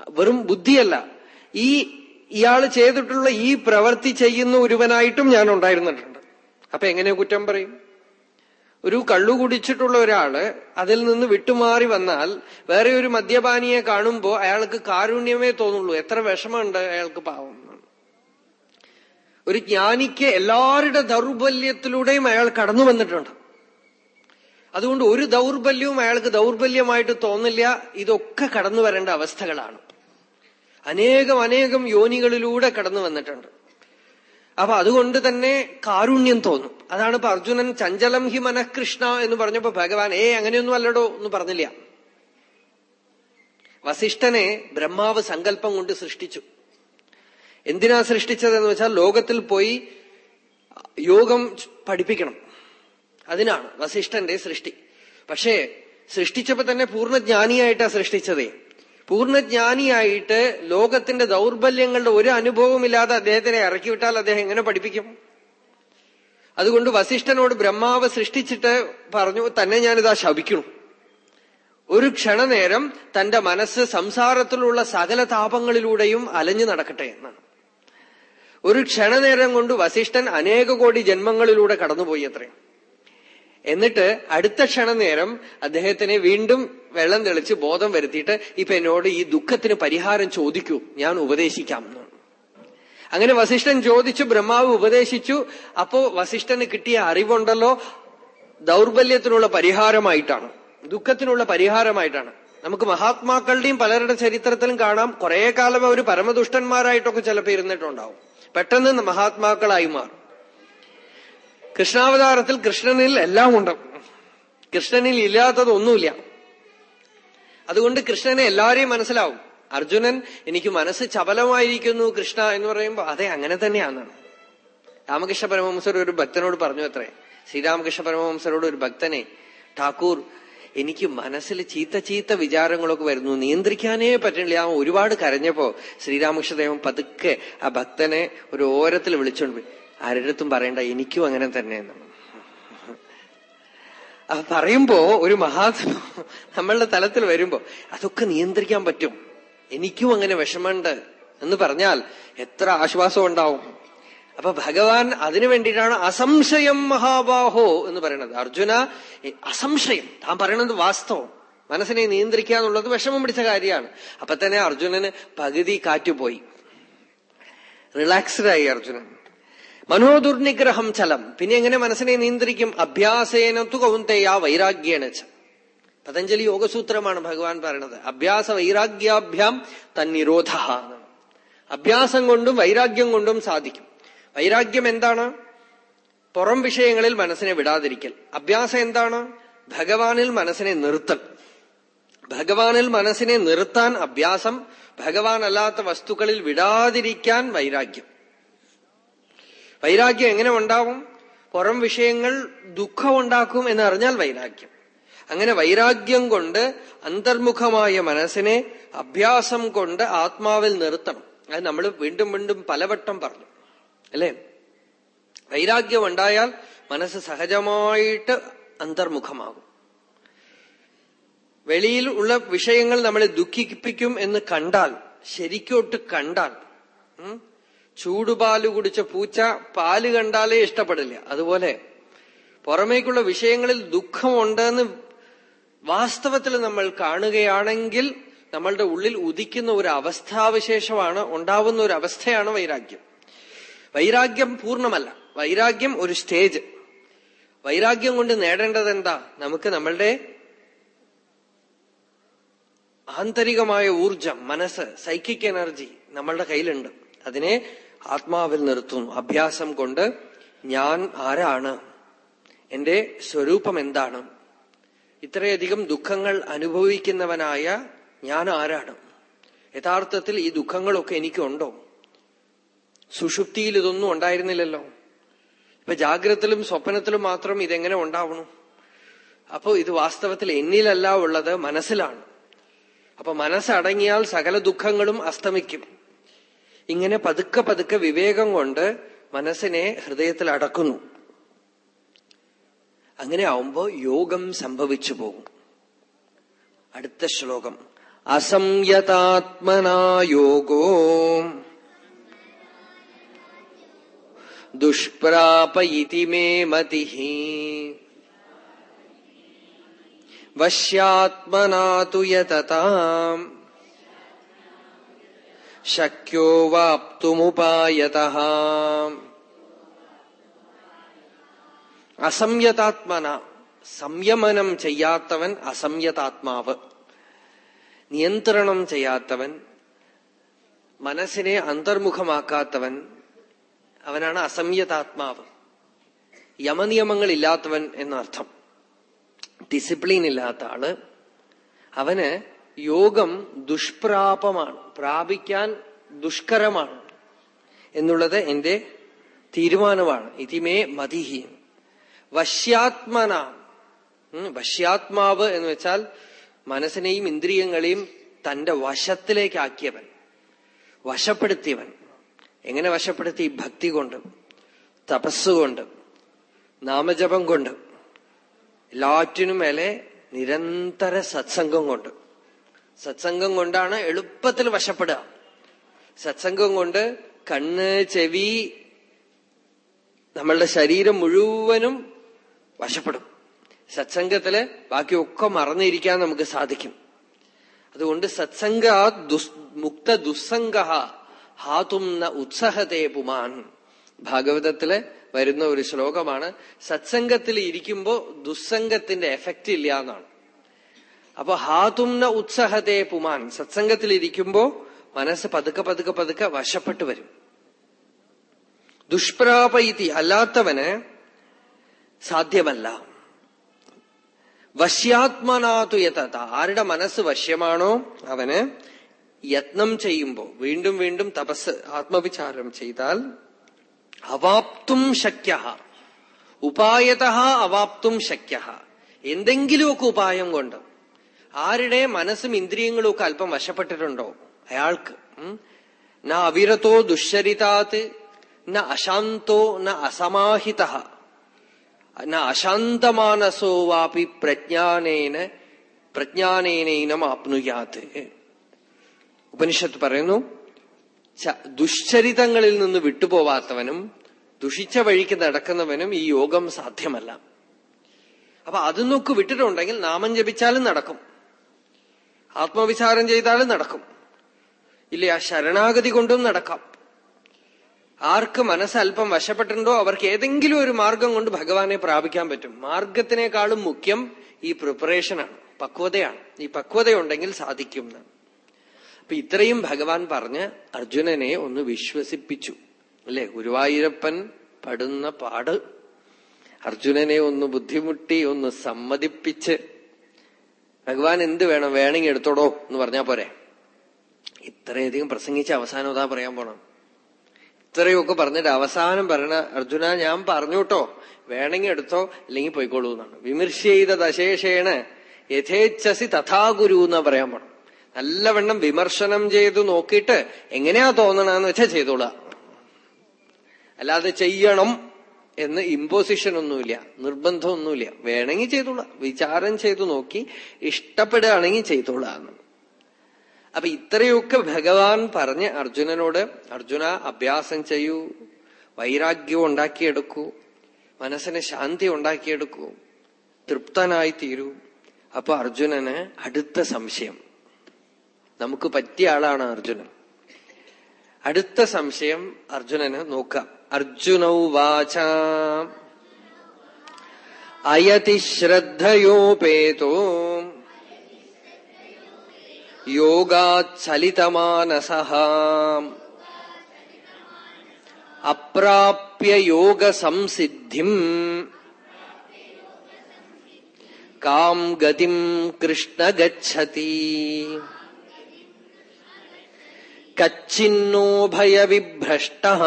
വെറും ബുദ്ധിയല്ല. ഈ ഇയാൾ ചെയ്തിട്ടുള്ള ഈ പ്രവൃത്തി ചെയ്യുന്ന ഒരുവനായിട്ടും ഞാൻ ഉണ്ടായിരുന്നിട്ടുണ്ട്. അപ്പൊ എങ്ങനെ കുറ്റം പറയും? ഒരു കള്ളു കുടിച്ചിട്ടുള്ള ഒരാൾ അതിൽ നിന്ന് വിട്ടുമാറി വന്നാൽ വേറെ ഒരു മദ്യപാനിയെ കാണുമ്പോൾ അയാൾക്ക് കാരുണ്യമേ തോന്നുള്ളൂ. എത്ര വിഷമമുണ്ട് അയാൾക്ക് പാവം ഒരു ജ്ഞാനിക്ക് എല്ലാവരുടെ ദൗർബല്യത്തിലൂടെയും അയാൾ കടന്നു വന്നിട്ടുണ്ട്. അതുകൊണ്ട് ഒരു ദൗർബല്യവും അയാൾക്ക് ദൗർബല്യമായിട്ട് തോന്നില്ല. ഇതൊക്കെ കടന്നു വരേണ്ട അവസ്ഥകളാണ്. അനേകം അനേകം യോനികളിലൂടെ കടന്നു വന്നിട്ടുണ്ട്. അപ്പൊ അതുകൊണ്ട് തന്നെ കാരുണ്യം തോന്നും. അതാണ് ഇപ്പൊ അർജുനൻ ചഞ്ചലം ഹി മനഃകൃഷ്ണ എന്ന് പറഞ്ഞപ്പോ ഭഗവാൻ ഏ അങ്ങനെയൊന്നും അല്ലടോ എന്ന് പറഞ്ഞില്ല. വസിഷ്ഠനെ ബ്രഹ്മാവ് സങ്കല്പം കൊണ്ട് സൃഷ്ടിച്ചു. എന്തിനാ സൃഷ്ടിച്ചതെന്ന് വെച്ചാൽ ലോകത്തിൽ പോയി യോഗം പഠിപ്പിക്കണം. അതിനാണ് വസിഷ്ഠന്റെ സൃഷ്ടി. പക്ഷേ സൃഷ്ടിച്ചപ്പോ തന്നെ പൂർണ ജ്ഞാനിയായിട്ടാ സൃഷ്ടിച്ചതേ. പൂർണജ്ഞാനിയായിട്ട് ലോകത്തിന്റെ ദൗർബല്യങ്ങളുടെ ഒരു അനുഭവമില്ലാതെ അദ്ദേഹത്തിനെ ഇറക്കി വിട്ടാൽ അദ്ദേഹം എങ്ങനെ പഠിപ്പിക്കും? അതുകൊണ്ട് വസിഷ്ഠനോട് ബ്രഹ്മാവ് സൃഷ്ടിച്ചിട്ട് പറഞ്ഞു തന്നെ ഞാനിതാ ശപിക്കണം ഒരു ക്ഷണനേരം തന്റെ മനസ്സ് സംസാരത്തിലുള്ള സകല താപങ്ങളിലൂടെയും അലഞ്ഞു നടക്കട്ടെ എന്നാണ്. ഒരു ക്ഷണനേരം കൊണ്ട് വസിഷ്ഠൻ അനേക കോടി ജന്മങ്ങളിലൂടെ കടന്നുപോയി അത്രയും. എന്നിട്ട് അടുത്ത ക്ഷണനേരം അദ്ദേഹത്തിനെ വീണ്ടും വെള്ളം തെളിച്ച് ബോധം വരുത്തിയിട്ട് ഇപ്പൊ എന്നോട് ഈ ദുഃഖത്തിന് പരിഹാരം ചോദിക്കൂ ഞാൻ ഉപദേശിക്കാം അങ്ങനെ വസിഷ്ഠൻ ചോദിച്ചു ബ്രഹ്മാവ് ഉപദേശിച്ചു. അപ്പോ വസിഷ്ഠന് കിട്ടിയ അറിവുണ്ടല്ലോ ദൗർബല്യത്തിനുള്ള പരിഹാരമായിട്ടാണ്. ദുഃഖത്തിനുള്ള പരിഹാരമായിട്ടാണ്. നമുക്ക് മഹാത്മാക്കളുടെയും പലരുടെ ചരിത്രത്തിലും കാണാം കുറെ കാലം അവർ പരമദുഷ്ടന്മാരായിട്ടൊക്കെ ചിലപ്പോൾ ഇരുന്നിട്ടുണ്ടാവും. പെട്ടെന്ന് മഹാത്മാക്കളായി മാറും. കൃഷ്ണാവതാരത്തിൽ കൃഷ്ണനിൽ എല്ലാം ഉണ്ട്. കൃഷ്ണനിൽ ഇല്ലാത്തതൊന്നുമില്ല അതുകൊണ്ട് കൃഷ്ണനെ എല്ലാവരെയും മനസ്സിലാവും. അർജുനൻ എനിക്ക് മനസ്സ് ചപലമായിരിക്കുന്നു കൃഷ്ണ എന്ന് പറയുമ്പോൾ അതെ അങ്ങനെ തന്നെയാണെന്നാണ് രാമകൃഷ്ണ പരമഹംസർ ഒരു ഭക്തനോട് പറഞ്ഞു അത്രേ. ശ്രീരാമകൃഷ്ണ പരമഹംസരോട് ഒരു ഭക്തനെ ഠാക്കൂർ എനിക്ക് മനസ്സിൽ ചീത്ത ചീത്ത വിചാരങ്ങളൊക്കെ വരുന്നു. നിയന്ത്രിക്കാനേ പറ്റില്ല. ആ ഒരുപാട് കരഞ്ഞപ്പോ ശ്രീരാമകൃഷ്ണദേവൻ പതുക്കെ ആ ഭക്തനെ ഒരു ഓരത്തിൽ വിളിച്ചോണ്ട് ആരുടെ പറയണ്ട എനിക്കും അങ്ങനെ തന്നെ എന്നാണ് അത് പറയുമ്പോ ഒരു മഹാത്മ നമ്മളുടെ തലത്തിൽ വരുമ്പോ അതൊക്കെ നിയന്ത്രിക്കാൻ പറ്റും. എനിക്കും അങ്ങനെ വിഷമമുണ്ട്. എന്ന് പറഞ്ഞാൽ എത്ര ആശ്വാസം ഉണ്ടാവും. അപ്പൊ ഭഗവാൻ അതിനു വേണ്ടിയിട്ടാണ് അസംശയം മഹാബാഹോ എന്ന് പറയുന്നത്. അർജുന അസംശയം. താൻ പറയണത് വാസ്തവം. മനസ്സിനെ നിയന്ത്രിക്കുക എന്നുള്ളത് വിഷമം പിടിച്ച കാര്യമാണ്. അപ്പൊ തന്നെ അർജുനന് പകുതി കാറ്റുപോയി റിലാക്സ്ഡ് ആയി അർജുനൻ. മനോദുർനിഗ്രഹം ചലം. പിന്നെ എങ്ങനെ മനസ്സിനെ നിയന്ത്രിക്കും? അഭ്യാസേന തു കൗന്തേയ വൈരാഗ്യേണ പതഞ്ജലി യോഗസൂത്രമാണ് ഭഗവാൻ പറയണത് അഭ്യാസ വൈരാഗ്യാഭ്യാം തന്നിരോധ. അഭ്യാസം കൊണ്ടും വൈരാഗ്യം കൊണ്ടും സാധിക്കും. വൈരാഗ്യം എന്താണ്? പുറം വിഷയങ്ങളിൽ മനസ്സിനെ വിടാതിരിക്കൽ. അഭ്യാസം എന്താണ്? ഭഗവാനിൽ മനസ്സിനെ നിർത്തൽ. ഭഗവാനിൽ മനസ്സിനെ നിർത്താൻ അഭ്യാസം ഭഗവാൻ അല്ലാത്ത വസ്തുക്കളിൽ വിടാതിരിക്കാൻ വൈരാഗ്യം. വൈരാഗ്യം എങ്ങനെ ഉണ്ടാവും? പുറം വിഷയങ്ങൾ ദുഃഖമുണ്ടാക്കും എന്നറിഞ്ഞാൽ വൈരാഗ്യം. അങ്ങനെ വൈരാഗ്യം കൊണ്ട് അന്തർമുഖമായ മനസ്സിനെ അഭ്യാസം കൊണ്ട് ആത്മാവിൽ നിർത്തണം. അത് നമ്മൾ വീണ്ടും വീണ്ടും പലവട്ടം പറഞ്ഞു. അല്ലേ? വൈരാഗ്യം ഉണ്ടായാൽ മനസ്സ് സഹജമായിട്ട് അന്തർമുഖമാകും. വെളിയിൽ ഉള്ള വിഷയങ്ങൾ നമ്മളെ ദുഃഖിപ്പിക്കും എന്ന് കണ്ടാൽ ശരിക്കോട്ട് കണ്ടാൽ ചൂടുപാൽ കുടിച്ച പൂച്ച പാൽ കണ്ടാലേ ഇഷ്ടപ്പെടില്ല. അതുപോലെ പുറമേക്കുള്ള വിഷയങ്ങളിൽ ദുഃഖമുണ്ടെന്ന് വാസ്തവത്തിൽ നമ്മൾ കാണുകയാണെങ്കിൽ നമ്മളുടെ ഉള്ളിൽ ഉദിക്കുന്ന ഒരു അവസ്ഥാവിശേഷമാണ് ഉണ്ടാവുന്ന ഒരു അവസ്ഥയാണ് വൈരാഗ്യം. വൈരാഗ്യം പൂർണമല്ല. വൈരാഗ്യം ഒരു സ്റ്റേജ്. വൈരാഗ്യം കൊണ്ട് നേടേണ്ടത് എന്താ? നമുക്ക് നമ്മളുടെ ആന്തരികമായ ഊർജം മനസ്സ് സൈക്കിക് എനർജി നമ്മളുടെ കയ്യിലുണ്ട്. അതിനെ ആത്മാവിൽ നിർത്തുന്നു അഭ്യാസം കൊണ്ട് ഞാൻ ആരാണ്? എന്റെ സ്വരൂപം എന്താണ്? ഇത്രയധികം ദുഃഖങ്ങൾ അനുഭവിക്കുന്നവനായ ഞാൻ ആരാണ്? യഥാർത്ഥത്തിൽ ഈ ദുഃഖങ്ങളൊക്കെ എനിക്കുണ്ടോ? സുഷുപ്തിയിൽ ഇതൊന്നും ഉണ്ടായിരുന്നില്ലല്ലോ. ഇപ്പൊ ജാഗ്രതത്തിലും സ്വപ്നത്തിലും മാത്രം ഇതെങ്ങനെ ഉണ്ടാവണം? അപ്പോ ഇത് വാസ്തവത്തിൽ എന്നിലല്ല ഉള്ളത് മനസ്സിലാണ്. അപ്പൊ മനസ്സടങ്ങിയാൽ സകല ദുഃഖങ്ങളും അസ്തമിക്കും. ഇങ്ങനെ പതുക്കെ പതുക്കെ വിവേകം കൊണ്ട് മനസ്സിനെ ഹൃദയത്തിൽ അടക്കുന്നു. അങ്ങനെ ആവുമ്പോ യോഗം സംഭവിച്ചു പോകും. അടുത്ത ശ്ലോകം. അസംയതാത്മനായോഗോ യോഗോ. ദുഷ്പ്രാപ മേ മതി. വശ്യാത്മനാതു ശക്യോ വാപ്തുമുപായത അസംയതാത്മന സംയമനം ചെയ്യാത്തവൻ അസംയതാത്മാവ് നിയന്ത്രണം ചെയ്യാത്തവൻ മനസ്സിനെ അന്തർമുഖമാക്കാത്തവൻ അവനാണ് അസംയതാത്മാവ് യമനിയമങ്ങൾ ഇല്ലാത്തവൻ എന്നർത്ഥം। ഡിസിപ്ലിൻ ഇല്ലാത്ത ആൾ അവന് യോഗം ദുഷ്പ്രാപമാണ്. പ്രാപിക്കാൻ ദുഷ്കരമാണ് എന്നുള്ളത് എന്റെ തീരുമാനമാണ്. ഇതിമേ മതിഹി. വശ്യാത്മന. വശ്യാത്മാവ് എന്ന് വെച്ചാൽ മനസ്സിനെയും ഇന്ദ്രിയങ്ങളെയും തന്റെ വശത്തിലേക്കാക്കിയവൻ വശപ്പെടുത്തിയവൻ. എങ്ങനെ വശപ്പെടുത്തി? ഭക്തി കൊണ്ട് തപസ്സുകൊണ്ട് നാമജപം കൊണ്ട് എല്ലാറ്റിനും മേലെ നിരന്തര സത്സംഗം കൊണ്ട്. സത്സംഗം കൊണ്ടാണ് എളുപ്പത്തിൽ വശപ്പെടുക. സത്സംഗം കൊണ്ട് കണ്ണ് ചെവി നമ്മളുടെ ശരീരം മുഴുവനും വശപ്പെടും. സത്സംഗത്തിൽ ബാക്കിയൊക്കെ മറന്നിരിക്കാൻ നമുക്ക് സാധിക്കും. അതുകൊണ്ട് സത്സംഗ മുക്ത ദുസ്സംഗ ഹാതും ന ഉത്സഹത്തെ പുമാൻ. ഭാഗവതത്തിൽ വരുന്ന ഒരു ശ്ലോകമാണ് സത്സംഗത്തിൽ ഇരിക്കുമ്പോ ദുസ്സംഗത്തിന്റെ എഫക്റ്റ് ഇല്ല എന്നാണ്. അപ്പൊ ഹാതുംന ഉത്സഹതേ പുമാൻ. സത്സംഗത്തിൽ ഇരിക്കുമ്പോ മനസ്സ് പതുക്കെ പതുക്കെ പതുക്കെ വശപ്പെട്ടു വരും. ദുഷ്പ്രാപൈതി അല്ലാത്തവന് സാധ്യമല്ല. വശ്യാത്മനാതു യഥാ ആരുടെ മനസ്സ് വശ്യമാണോ അവന് യത്നം ചെയ്യുമ്പോ വീണ്ടും വീണ്ടും തപസ് ആത്മവിചാരം ചെയ്താൽ അവാപ്തും ശക്യ ഉപായത അവാപ്തും ശക്യ എന്തെങ്കിലുമൊക്കെ ഉപായം കൊണ്ട് ആരുടെ മനസ്സും ഇന്ദ്രിയങ്ങളും ഒക്കെ അല്പം വശപ്പെട്ടിട്ടുണ്ടോ? അയാൾക്ക് ന അവിരതോ ദുശ്ചരിതാത് ന അശാന്തോ ന അസമാഹിത. ന അശാന്തമാനസോ വാപി പ്രജ്ഞാനേന പ്രജ്ഞാനേനൈനം ആപ്നുയാത്. ഉപനിഷത്ത് പറയുന്നു ദുശ്ചരിതങ്ങളിൽ നിന്ന് വിട്ടുപോവാത്തവനും ദുഷിച്ച വഴിക്ക് നടക്കുന്നവനും ഈ യോഗം സാധ്യമല്ല. അപ്പൊ അതിന്നൊക്കെ വിട്ടിട്ടുണ്ടെങ്കിൽ നാമം ജപിച്ചാലും നടക്കും. ആത്മവിചാരം ചെയ്താലും നടക്കും. ഇല്ല ആ ശരണാഗതി കൊണ്ടും നടക്കാം. ആർക്ക് മനസ്സൽപ്പം വശപ്പെട്ടിട്ടുണ്ടോ അവർക്ക് ഏതെങ്കിലും ഒരു മാർഗം കൊണ്ട് ഭഗവാനെ പ്രാപിക്കാൻ പറ്റും. മാർഗത്തിനേക്കാളും മുഖ്യം ഈ പ്രിപ്പറേഷനാണ്. പക്വതയാണ്. ഈ പക്വതയുണ്ടെങ്കിൽ സാധിക്കും അപ്പൊ ഇത്രയും ഭഗവാൻ പറഞ്ഞ് അർജുനനെ ഒന്ന് വിശ്വസിപ്പിച്ചു. അല്ലെ? ഗുരുവായൂരപ്പൻ പടുന്ന പാട്. അർജുനനെ ഒന്ന് ബുദ്ധിമുട്ടി ഒന്ന് സമ്മതിപ്പിച്ച് ഭഗവാൻ എന്ത് വേണം? വേണമെങ്കിൽ എടുത്തോടോ എന്ന് പറഞ്ഞാൽ പോരെ. ഇത്രയധികം പ്രസംഗിച്ച് അവസാനം അതാ പറയാൻ പോണം. ഇത്രയൊക്കെ പറഞ്ഞിട്ട് അവസാനം പറയണ അർജുന ഞാൻ പറഞ്ഞുട്ടോ. വേണമെങ്കിൽ എടുത്തോ അല്ലെങ്കിൽ പോയിക്കോളൂ എന്നാണ്. വിമർശ ചെയ്ത ദശേഷേണ യഥേച്ഛസി തഥാഗുരു എന്നാ പറയാൻ പോണം. നല്ലവണ്ണം വിമർശനം ചെയ്തു നോക്കിയിട്ട് എങ്ങനെയാ തോന്നണെന്ന് വെച്ചാൽ ചെയ്തോളാം. അല്ലാതെ ചെയ്യണം എന്ന് ഇമ്പോസിഷൻ ഒന്നുമില്ല നിർബന്ധമൊന്നുമില്ല. വേണമെങ്കിൽ ചെയ്തോളാം. വിചാരം ചെയ്തു നോക്കി ഇഷ്ടപ്പെടുകയാണെങ്കിൽ ചെയ്തോളാം അപ്പൊ ഇത്രയൊക്കെ ഭഗവാൻ പറഞ്ഞ് അർജുനനോട് അർജുന അഭ്യാസം ചെയ്യൂ വൈരാഗ്യം ഉണ്ടാക്കിയെടുക്കൂ മനസ്സിന് ശാന്തി ഉണ്ടാക്കിയെടുക്കൂ തൃപ്തനായി തീരൂ. അപ്പൊ അർജുനന് അടുത്ത സംശയം. നമുക്ക് പറ്റിയ ആളാണ് അർജുനൻ. അടുത്ത സംശയം അർജുനന് നോക്കാം. अर्जुन उवाच योगाच्छलितमानसः। अप्राप्य योगसंसिद्धिम् काम् गतिम् कृष्ण गच्छति। कच्चिन्नोभयविभ्रष्टः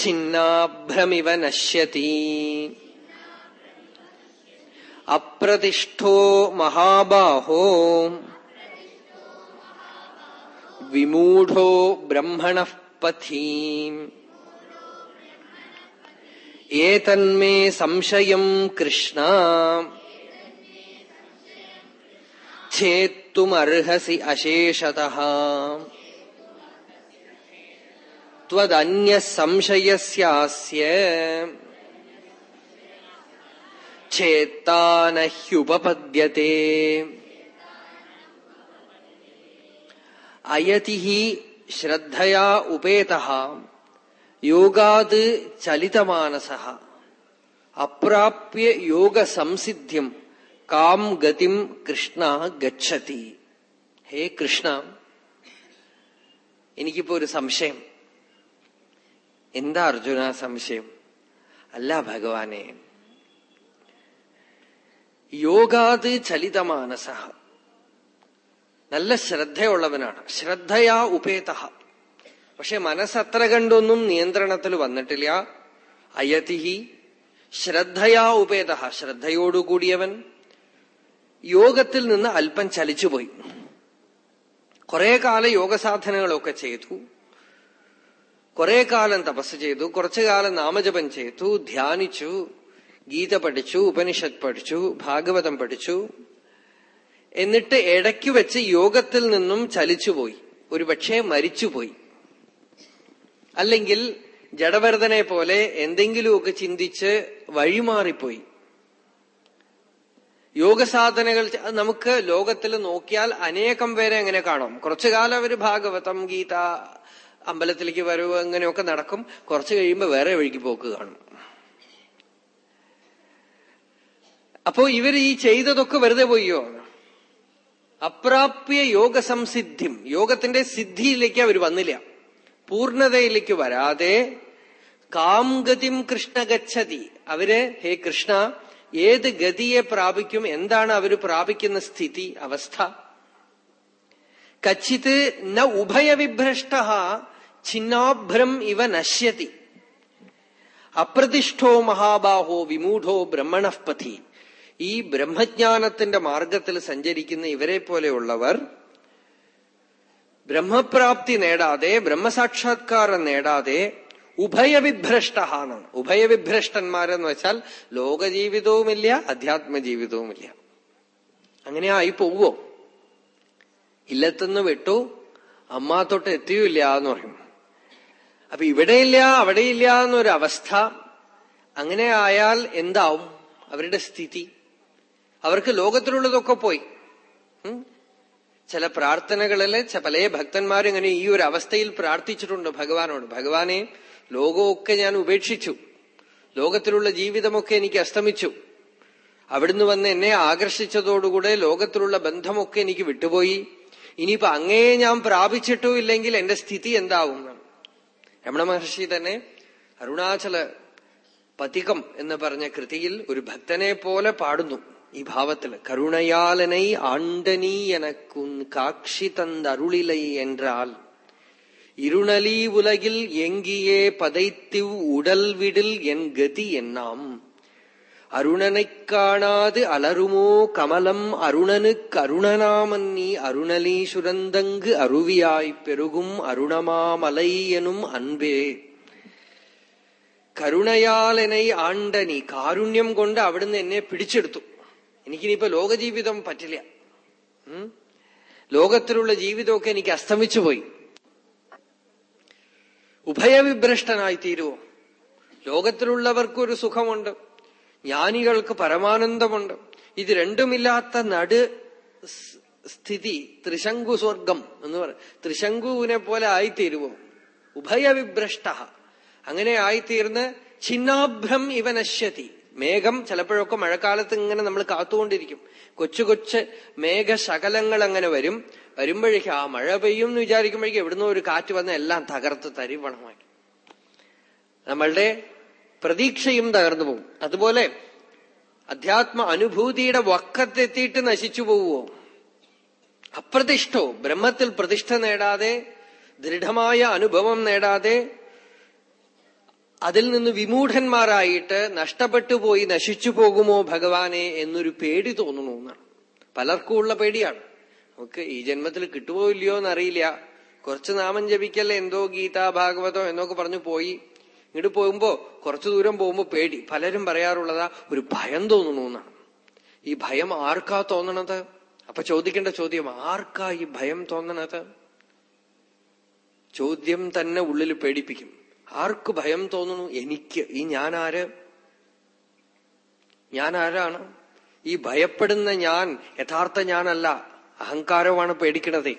കച്ചിന്നോ ഭയവിഭ്രഷ്ട ഛിന്നാഭ്രമിവ നശ്യതി. അപ്രതിഷ്ഠോ മഹാബാഹോ. വിമൂഢോ ബ്രഹ്മണ പഥി. ഏതന്മേ സംശയം കൃഷ്ണ. ഛേത്തുമർഹസി അശേഷത ത്വദന്യസംശയസ്യാസ്യ ചേത്താനഹ്യുപപദ്യത്തെ അയതി ശ്രദ്ധയാ ഉപേത യോഗാത് ചലിതമാനസ അപ്രാപ്യ യോഗസംസിദ്ധ്യം കാം ഗതിം കൃഷ്ണ ഗച്ഛതി ഹേ കൃഷ്ണ എനിക്കിപ്പോ ഒരു സംശയം. എന്താ അർജുന സംശയം? അല്ല ഭഗവാനെ. യോഗാത് ചലിതമാനസ നല്ല ശ്രദ്ധയുള്ളവനാണ്. ശ്രദ്ധയാ ഉപേത പക്ഷെ മനസ്സത്ര കണ്ടൊന്നും നിയന്ത്രണത്തിൽ വന്നിട്ടില്ല. അയതിഹി ശ്രദ്ധയാ ഉപേത ശ്രദ്ധയോടുകൂടിയവൻ യോഗത്തിൽ നിന്ന് അല്പം ചലിച്ചുപോയി. കുറെ കാല യോഗസാധനങ്ങളൊക്കെ ചെയ്തു. കുറെ കാലം തപസ് ചെയ്തു കുറച്ചു കാലം നാമജപം ചെയ്തു ധ്യാനിച്ചു ഗീത പഠിച്ചു ഉപനിഷത്ത് പഠിച്ചു ഭാഗവതം പഠിച്ചു. എന്നിട്ട് ഇടയ്ക്ക് വെച്ച് യോഗത്തിൽ നിന്നും ചലിച്ചുപോയി. ഒരുപക്ഷെ മരിച്ചുപോയി. അല്ലെങ്കിൽ ജഡവർദ്ധനെ പോലെ എന്തെങ്കിലുമൊക്കെ ചിന്തിച്ച് വഴിമാറിപ്പോയി. യോഗസാധനകൾ നമുക്ക് ലോകത്തിൽ നോക്കിയാൽ അനേകം പേരെ എങ്ങനെ കാണാം. കുറച്ചു കാലം അവർ ഭാഗവതം ഗീത അമ്പലത്തിലേക്ക് വരവ് അങ്ങനെയൊക്കെ നടക്കും. കുറച്ച് കഴിയുമ്പോൾ വേറെ വഴിക്ക് പോക്ക് കാണും. അപ്പോ ഇവർ ഈ ചെയ്തതൊക്കെ വെറുതെ പോയോ? അപ്രാപ്യ യോഗ സംസിദ്ധിം യോഗത്തിന്റെ സിദ്ധിയിലേക്ക് അവർ വന്നില്ല. പൂർണതയിലേക്ക് വരാതെ കാംഗതിം കൃഷ്ണ ഗച്ഛതി. അവർ ഹേ കൃഷ്ണ ഏത് ഗതിയെ പ്രാപിക്കും എന്താണ് അവർ പ്രാപിക്കുന്ന സ്ഥിതി അവസ്ഥ? കച്ചിത് ന ഉഭയവിഭ്രഷ്ട ഛിന്നാഭ്രം ഇവ നശ്യതി അപ്രതിഷ്ഠോ മഹാബാഹോ വിമൂഢോ ബ്രഹ്മണപഥി ഈ ബ്രഹ്മജ്ഞാനത്തിന്റെ മാർഗത്തിൽ സഞ്ചരിക്കുന്ന ഇവരെ പോലെയുള്ളവർ ബ്രഹ്മപ്രാപ്തി നേടാതെ ബ്രഹ്മസാക്ഷാത്കാരം നേടാതെ ഉഭയവിഭ്രഷ്ടഹാണ് ഉഭയവിഭ്രഷ്ടന്മാരെന്ന് വെച്ചാൽ ലോകജീവിതവുമില്ല അധ്യാത്മജീവിതവുമില്ല. അങ്ങനെ ആയി പോവോ ഇല്ലത്തുനിന്ന് വിട്ടു അമ്മ തൊട്ട് എത്തിയില്ല എന്ന് പറയും. അപ്പൊ ഇവിടെയില്ല അവിടെയില്ല എന്നൊരവസ്ഥ അങ്ങനെ ആയാൽ എന്താവും? അവരുടെ സ്ഥിതി. അവർക്ക് ലോകത്തിലുള്ളതൊക്കെ പോയി. ചില പ്രാർത്ഥനകളിൽ പല ഭക്തന്മാരിങ്ങനെ ഈ ഒരു അവസ്ഥയിൽ പ്രാർത്ഥിച്ചിട്ടുണ്ട് ഭഗവാനോട്. ഭഗവാനെ ലോകമൊക്കെ ഞാൻ ഉപേക്ഷിച്ചു. ലോകത്തിലുള്ള ജീവിതമൊക്കെ എനിക്ക് അസ്തമിച്ചു. അവിടുന്ന് വന്ന് എന്നെ ആകർഷിച്ചതോടുകൂടെ ലോകത്തിലുള്ള ബന്ധമൊക്കെ എനിക്ക് വിട്ടുപോയി. ഇനിയിപ്പോ അങ്ങേ ഞാൻ പ്രാപിച്ചിട്ടോ ഇല്ലെങ്കിൽ എന്റെ സ്ഥിതി എന്താവും രമണ മഹർഷി തന്നെ അരുണാചല പതികം എന്ന് പറഞ്ഞ കൃതിയിൽ ഒരു ഭക്തനെ പോലെ പാടുന്നു ഈ ഭാവത്തിൽ. കരുണയാലനൈ ആണ്ടനീ എനക്കു കാക്ഷി തന്തരുളിലൈ എന്നാൽ ഇരുണലീ ഉലകിൽ എങ്കിയേ പതൈത്തിവ് ഉടൽവിടിൽ എൻ ഗതി എന്നാം. அருணனைக் காணாது அலருமோ கமலம் அருணனுக்கு அருணனாமன்னி அருணலி சுரந்தங்கு அருவியாய்ப் பெருகும் அருணமாமலை எனும் அன்பே കരുണയാലെന്നെ ആണ്ടനി കാരുണ്യം കൊണ്ട് അവിടുന്ന് എന്നെ പിടിച്ചെടുത്തു എനിക്കിനിയിപ്പോ ലോകജീവിതം പറ്റില്ല ലോകത്തിലുള്ള ജീവിതമൊക്കെ എനിക്ക് അസ്തമിച്ചു പോയി ഉഭയവിഭ്രഷ്ടനായി തീരുവോ ലോകത്തിലുള്ളവർക്കൊരു സുഖമുണ്ട് ജ്ഞാനികൾക്ക് പരമാനന്ദമുണ്ട്. ഇത് രണ്ടുമില്ലാത്ത നടു സ്ഥിതി ത്രിശങ്കു സ്വർഗം എന്ന് പറ ത്രിശങ്കുവിനെ പോലെ ആയിത്തീരുവോ? ഉഭയവിഭ്രഷ്ട. അങ്ങനെ ആയിത്തീർന്ന് ഛിന്നാഭ്രം ഇവ നശ്യതി. മേഘം ചിലപ്പോഴൊക്കെ മഴക്കാലത്ത് ഇങ്ങനെ നമ്മൾ കാത്തുകൊണ്ടിരിക്കും. കൊച്ചു കൊച്ച് മേഘശകലങ്ങൾ അങ്ങനെ വരും. വരുമ്പോഴേക്കും ആ മഴ പെയ്യും എന്ന് വിചാരിക്കുമ്പോഴേക്കും എവിടുന്നോ ഒരു കാറ്റ് വന്ന് എല്ലാം തകർത്ത് തരിവണമാക്കി നമ്മളുടെ പ്രതീക്ഷയും തകർന്നു പോകും. അതുപോലെ അധ്യാത്മ അനുഭൂതിയുടെ വക്കത്തെത്തിയിട്ട് നശിച്ചു പോവുമോ അപ്രതിഷ്ഠോ ബ്രഹ്മത്തിൽ പ്രതിഷ്ഠ നേടാതെ ദൃഢമായ അനുഭവം നേടാതെ അതിൽ നിന്ന് വിമൂഢന്മാരായിട്ട് നഷ്ടപ്പെട്ടു പോയി നശിച്ചു പോകുമോ ഭഗവാനെ എന്നൊരു പേടി തോന്നുന്നു എന്നാണ്. പലർക്കും ഉള്ള പേടിയാണ്. നമുക്ക് ഈ ജന്മത്തിൽ കിട്ടുമോ ഇല്ലയോ എന്നറിയില്ല കുറച്ച് നാമം ജപിക്കല്ലേ എന്തോ ഗീതാ ഭാഗവതോ എന്നൊക്കെ പറഞ്ഞു പോയി. ഇങ്ങോട്ട് പോകുമ്പോ കുറച്ചു ദൂരം പോകുമ്പോ പേടി. പലരും പറയാറുള്ളതാ ഒരു ഭയം തോന്നുന്നു എന്നാണ്. ഈ ഭയം ആർക്കാ തോന്നണത്? അപ്പൊ ചോദിക്കേണ്ട ചോദ്യം ആർക്കാ ഈ ഭയം തോന്നണത്? ചോദ്യം തന്നെ ഉള്ളിൽ പേടിപ്പിക്കും. ആർക്ക് ഭയം തോന്നുന്നു? എനിക്ക്. ഈ ഞാൻ ആര് ഞാൻ ആരാണ് ഈ ഭയപ്പെടുന്ന ഞാൻ യഥാർത്ഥ ഞാനല്ല. അഹങ്കാരമാണ് പേടിക്കണതേ.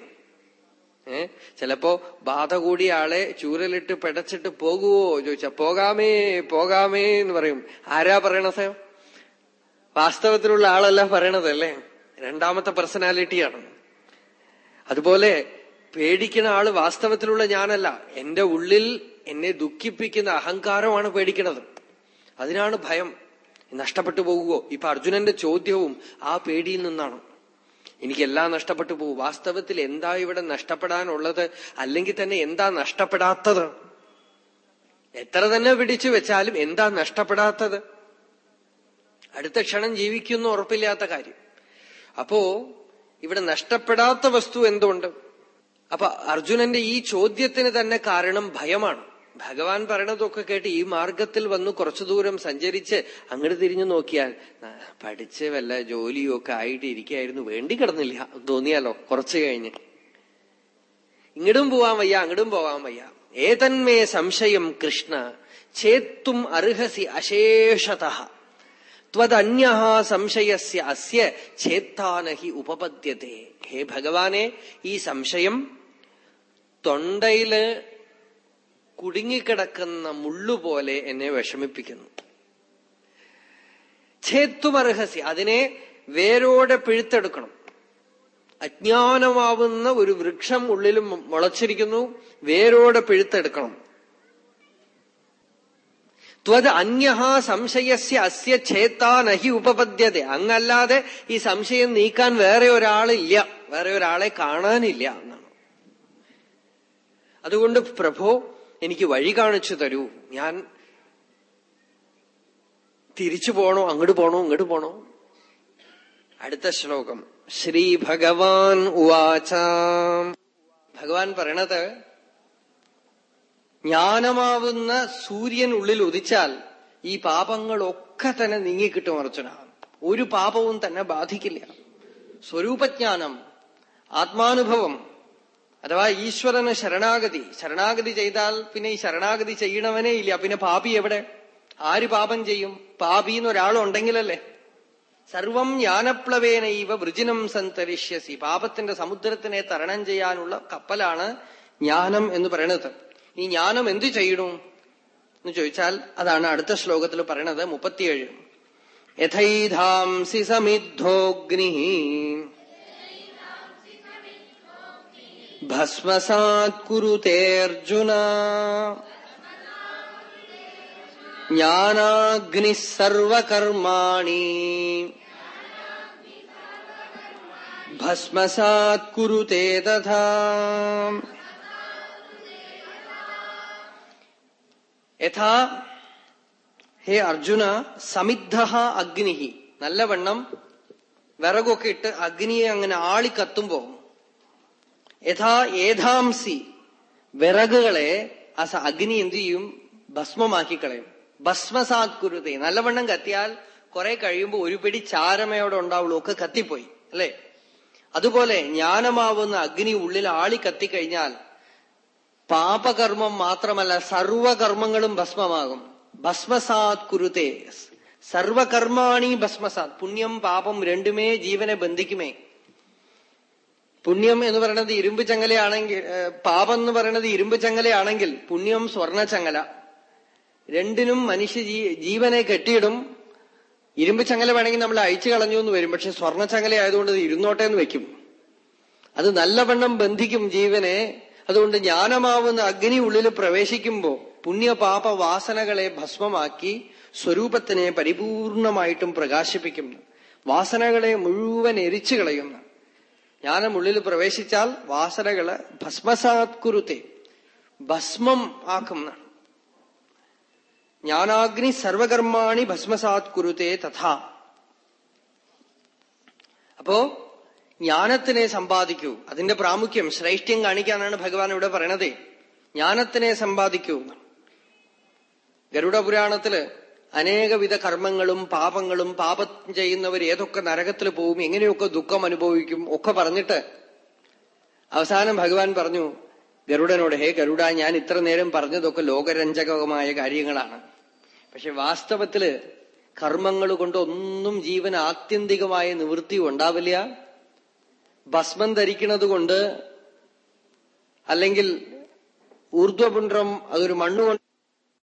ഏ? ചിലപ്പോ ബാധ കൂടിയ ആളെ ചൂരലിട്ട് പെടച്ചിട്ട് പോകുവോ? ചോദിച്ച പോകാമേ പോകാമേ എന്ന് പറയും. ആരാ പറയണത് വാസ്തവത്തിലുള്ള ആളല്ല പറയണത് അല്ലേ? രണ്ടാമത്തെ പേഴ്സണാലിറ്റിയാണ് അതുപോലെ പേടിക്കുന്ന ആൾ വാസ്തവത്തിലുള്ള ഞാനല്ല. എന്റെ ഉള്ളിൽ എന്നെ ദുഃഖിപ്പിക്കുന്ന അഹങ്കാരമാണ് പേടിക്കുന്നത് അതിനാണ് ഭയം. നഷ്ടപ്പെട്ടു പോകുകയോ ഇപ്പൊ അർജുനന്റെ ചോദ്യവും ആ പേടിയിൽ നിന്നാണ്. എനിക്കെല്ലാം നഷ്ടപ്പെട്ടു പോകും വാസ്തവത്തിൽ എന്താ ഇവിടെ നഷ്ടപ്പെടാനുള്ളത്? അല്ലെങ്കിൽ തന്നെ എന്താ നഷ്ടപ്പെടാത്തത്? എത്ര തന്നെ പിടിച്ചു വെച്ചാലും എന്താ നഷ്ടപ്പെടാത്തത്? അടുത്ത ക്ഷണം ജീവിക്കുന്നു ഉറപ്പില്ലാത്ത കാര്യം. അപ്പോ ഇവിടെ നഷ്ടപ്പെടാത്ത വസ്തു എന്തുകൊണ്ട് അപ്പൊ അർജുനന്റെ ഈ ചോദ്യത്തിന് തന്നെ കാരണം ഭയമാണ്. ഭഗവാൻ പറയണതൊക്കെ കേട്ട് ഈ മാർഗത്തിൽ വന്ന് കുറച്ചു ദൂരം സഞ്ചരിച്ച് അങ്ങോട്ട് തിരിഞ്ഞു നോക്കിയാൽ പഠിച്ച് വല്ല ജോലിയോ ഒക്കെ ആയിട്ട് ഇരിക്കായിരുന്നു വേണ്ടി കിടന്നില്ല. തോന്നിയാലോ? കുറച്ചു കഴിഞ്ഞ്. ഇങ്ങടും പോവാൻ വയ്യ അങ്ങടും പോവാൻ വയ്യ. ഏതന്മേ സംശയം കൃഷ്ണ ചേത്തും അർഹസി അശേഷത. ത്വതന്യ സംശയസ്യ അസ്യ ചേത്താനഹി ഉപപദ്യത്തെ ഹേ ഭഗവാനെ ഈ സംശയം തൊണ്ടയിൽ കുടുങ്ങിക്കിടക്കുന്ന മുള്ളുപോലെ എന്നെ വിഷമിപ്പിക്കുന്നു. ഛേത്തുമർഹസി അതിനെ വേരോടെ പിഴുത്തെടുക്കണം. അജ്ഞാനമാവുന്ന ഒരു വൃക്ഷം ഉള്ളിൽ മുളച്ചിരിക്കുന്നു വേരോടെ പിഴുത്തെടുക്കണം. ത്വത് അന്യ സംശയസ്യ അസ്യ ഛേത്താ നഹി ഉപപദ്യത അങ്ങല്ലാതെ ഈ സംശയം നീക്കാൻ വേറെ ഒരാളില്ല വേറെ ഒരാളെ കാണാനില്ല എന്നാണ്. അതുകൊണ്ട് പ്രഭോ എനിക്ക് വഴി കാണിച്ചു തരൂ. ഞാൻ തിരിച്ചു പോണോ? അങ്ങോട്ട് പോണോ? ഇങ്ങോട്ട് പോണോ? അടുത്ത ശ്ലോകം. ശ്രീ ഭഗവാൻ ഉവാച. ഭഗവാൻ പറയണത് ജ്ഞാനമാവുന്ന സൂര്യൻ ഉള്ളിൽ ഉദിച്ചാൽ ഈ പാപങ്ങളൊക്കെ തന്നെ നീങ്ങിക്കിട്ടും അർച്ചന ഒരു പാപവും തന്നെ ബാധിക്കില്ല. സ്വരൂപജ്ഞാനം ആത്മാനുഭവം അഥവാ ഈശ്വരന് ശരണാഗതി ശരണാഗതി ചെയ്താൽ പിന്നെ ഈ ശരണാഗതി ചെയ്യണവനേ ഇല്ല. പിന്നെ പാപി എവിടെ? ആര് പാപം ചെയ്യും? പാപി എന്നൊരാളുണ്ടെങ്കിലല്ലേ? സർവം ജ്ഞാനപ്ലവേനൈവ വൃജിനം സന്തരിഷ്യസി. പാപത്തിന്റെ സമുദ്രത്തിനെ തരണം ചെയ്യാനുള്ള കപ്പലാണ് ജ്ഞാനം എന്ന് പറയണത്. ഈ ജ്ഞാനം എന്തു ചെയ്യണു? എന്ന് ചോദിച്ചാൽ അതാണ് അടുത്ത ശ്ലോകത്തിൽ പറയണത് മുപ്പത്തിയേഴ്. യഥൈധാംസി സമിദ്ധോഗ്നി ഭസ്മസാത് കുരുതേർജുന ജ്ഞാനാഗ്നി സർവകർമാണി ഭസ്മസാത് കുരുതേ തഥാ യഥാ ഹേ അർജുന സമിദ്ധ അഗ്നി നല്ലവണ്ണം വിറകൊക്കെ ഇട്ട് അഗ്നിയെ അങ്ങനെ ആളി കത്തുമ്പോ യഥാ ഏതാംസി വിറകുകളെ അസ അഗ്നി എന്ത് ചെയ്യും? ഭസ്മമാക്കി കളയും. ഭസ്മസാത്കുരുതെ നല്ലവണ്ണം കത്തിയാൽ കുറെ കഴിയുമ്പോൾ ഒരു പിടി ചാരമയോടെ ഉണ്ടാവുള്ളൂ. ഒക്കെ കത്തിപ്പോയി. അല്ലെ? അതുപോലെ ജ്ഞാനമാവുന്ന അഗ്നി ഉള്ളിൽ ആളി കത്തിക്കഴിഞ്ഞാൽ പാപകർമ്മം മാത്രമല്ല സർവകർമ്മങ്ങളും ഭസ്മമാകും. ഭസ്മസാത് കുരുത്തെ സർവകർമാണി ഭസ്മസാത് പുണ്യം പാപം രണ്ടുമേ ജീവനെ ബന്ധിക്കുമേ. പുണ്യം എന്ന് പറയുന്നത് ഇരുമ്പ് ചങ്ങലയാണെങ്കിൽ പാപം എന്ന് പറയുന്നത് ഇരുമ്പ് ചങ്ങലയാണെങ്കിൽ പുണ്യം സ്വർണ ചങ്ങല. രണ്ടിനും മനുഷ്യ ജീവനെ കെട്ടിയിടും. ഇരുമ്പ് ചങ്ങല വേണമെങ്കിൽ നമ്മൾ അയച്ചു കളഞ്ഞു എന്ന് വരും. പക്ഷെ സ്വർണ ചങ്ങല ആയതുകൊണ്ട് ഇരുന്നോട്ടെ എന്ന് വെക്കും അത് നല്ലവണ്ണം ബന്ധിക്കും ജീവനെ. അതുകൊണ്ട് ജ്ഞാനമാവുന്ന അഗ്നി ഉള്ളിൽ പ്രവേശിക്കുമ്പോൾ പുണ്യപാപ വാസനകളെ ഭസ്മമാക്കി സ്വരൂപത്തിനെ പരിപൂർണമായിട്ടും പ്രകാശിപ്പിക്കുന്നു വാസനകളെ മുഴുവൻ എരിച്ചു കളയുന്നു. ജ്ഞാനം ഉള്ളിൽ പ്രവേശിച്ചാൽ വാസനകൾ ഭസ്മസാത്കുരുത്തെ ഭസ്മം ആക്കുന്ന ജ്ഞാനാഗ്നി സർവകർമാണി ഭസ്മസാത്കുരുത്തെ തഥാ. അപ്പോ ജ്ഞാനത്തിനെ സമ്പാദിക്കൂ. അതിന്റെ പ്രാമുഖ്യം ശ്രേഷ്ഠ്യം കാണിക്കാനാണ് ഭഗവാൻ ഇവിടെ പറയണത്. ജ്ഞാനത്തിനെ സമ്പാദിക്കൂ. ഗരുഡപുരാണത്തിൽ അനേകവിധ കർമ്മങ്ങളും പാപങ്ങളും പാപം ചെയ്യുന്നവർ ഏതൊക്കെ നരകത്തിൽ പോവും എങ്ങനെയൊക്കെ ദുഃഖം അനുഭവിക്കും ഒക്കെ പറഞ്ഞിട്ട് അവസാനം ഭഗവാൻ പറഞ്ഞു ഗരുഡനോട് ഹേ ഗരുഡ ഞാൻ ഇത്ര നേരം പറഞ്ഞതൊക്കെ ലോകരഞ്ജകമായ കാര്യങ്ങളാണ്. പക്ഷെ വാസ്തവത്തിൽ കർമ്മങ്ങൾ കൊണ്ടൊന്നും ജീവൻ ആത്യന്തികമായ നിവൃത്തി ഉണ്ടാവില്ല. ഭസ്മം ധരിക്കുന്നത് കൊണ്ട് അല്ലെങ്കിൽ ഊർധ്വപുണ്ഡ്രം അതൊരു മണ്ണുകൊണ്ട്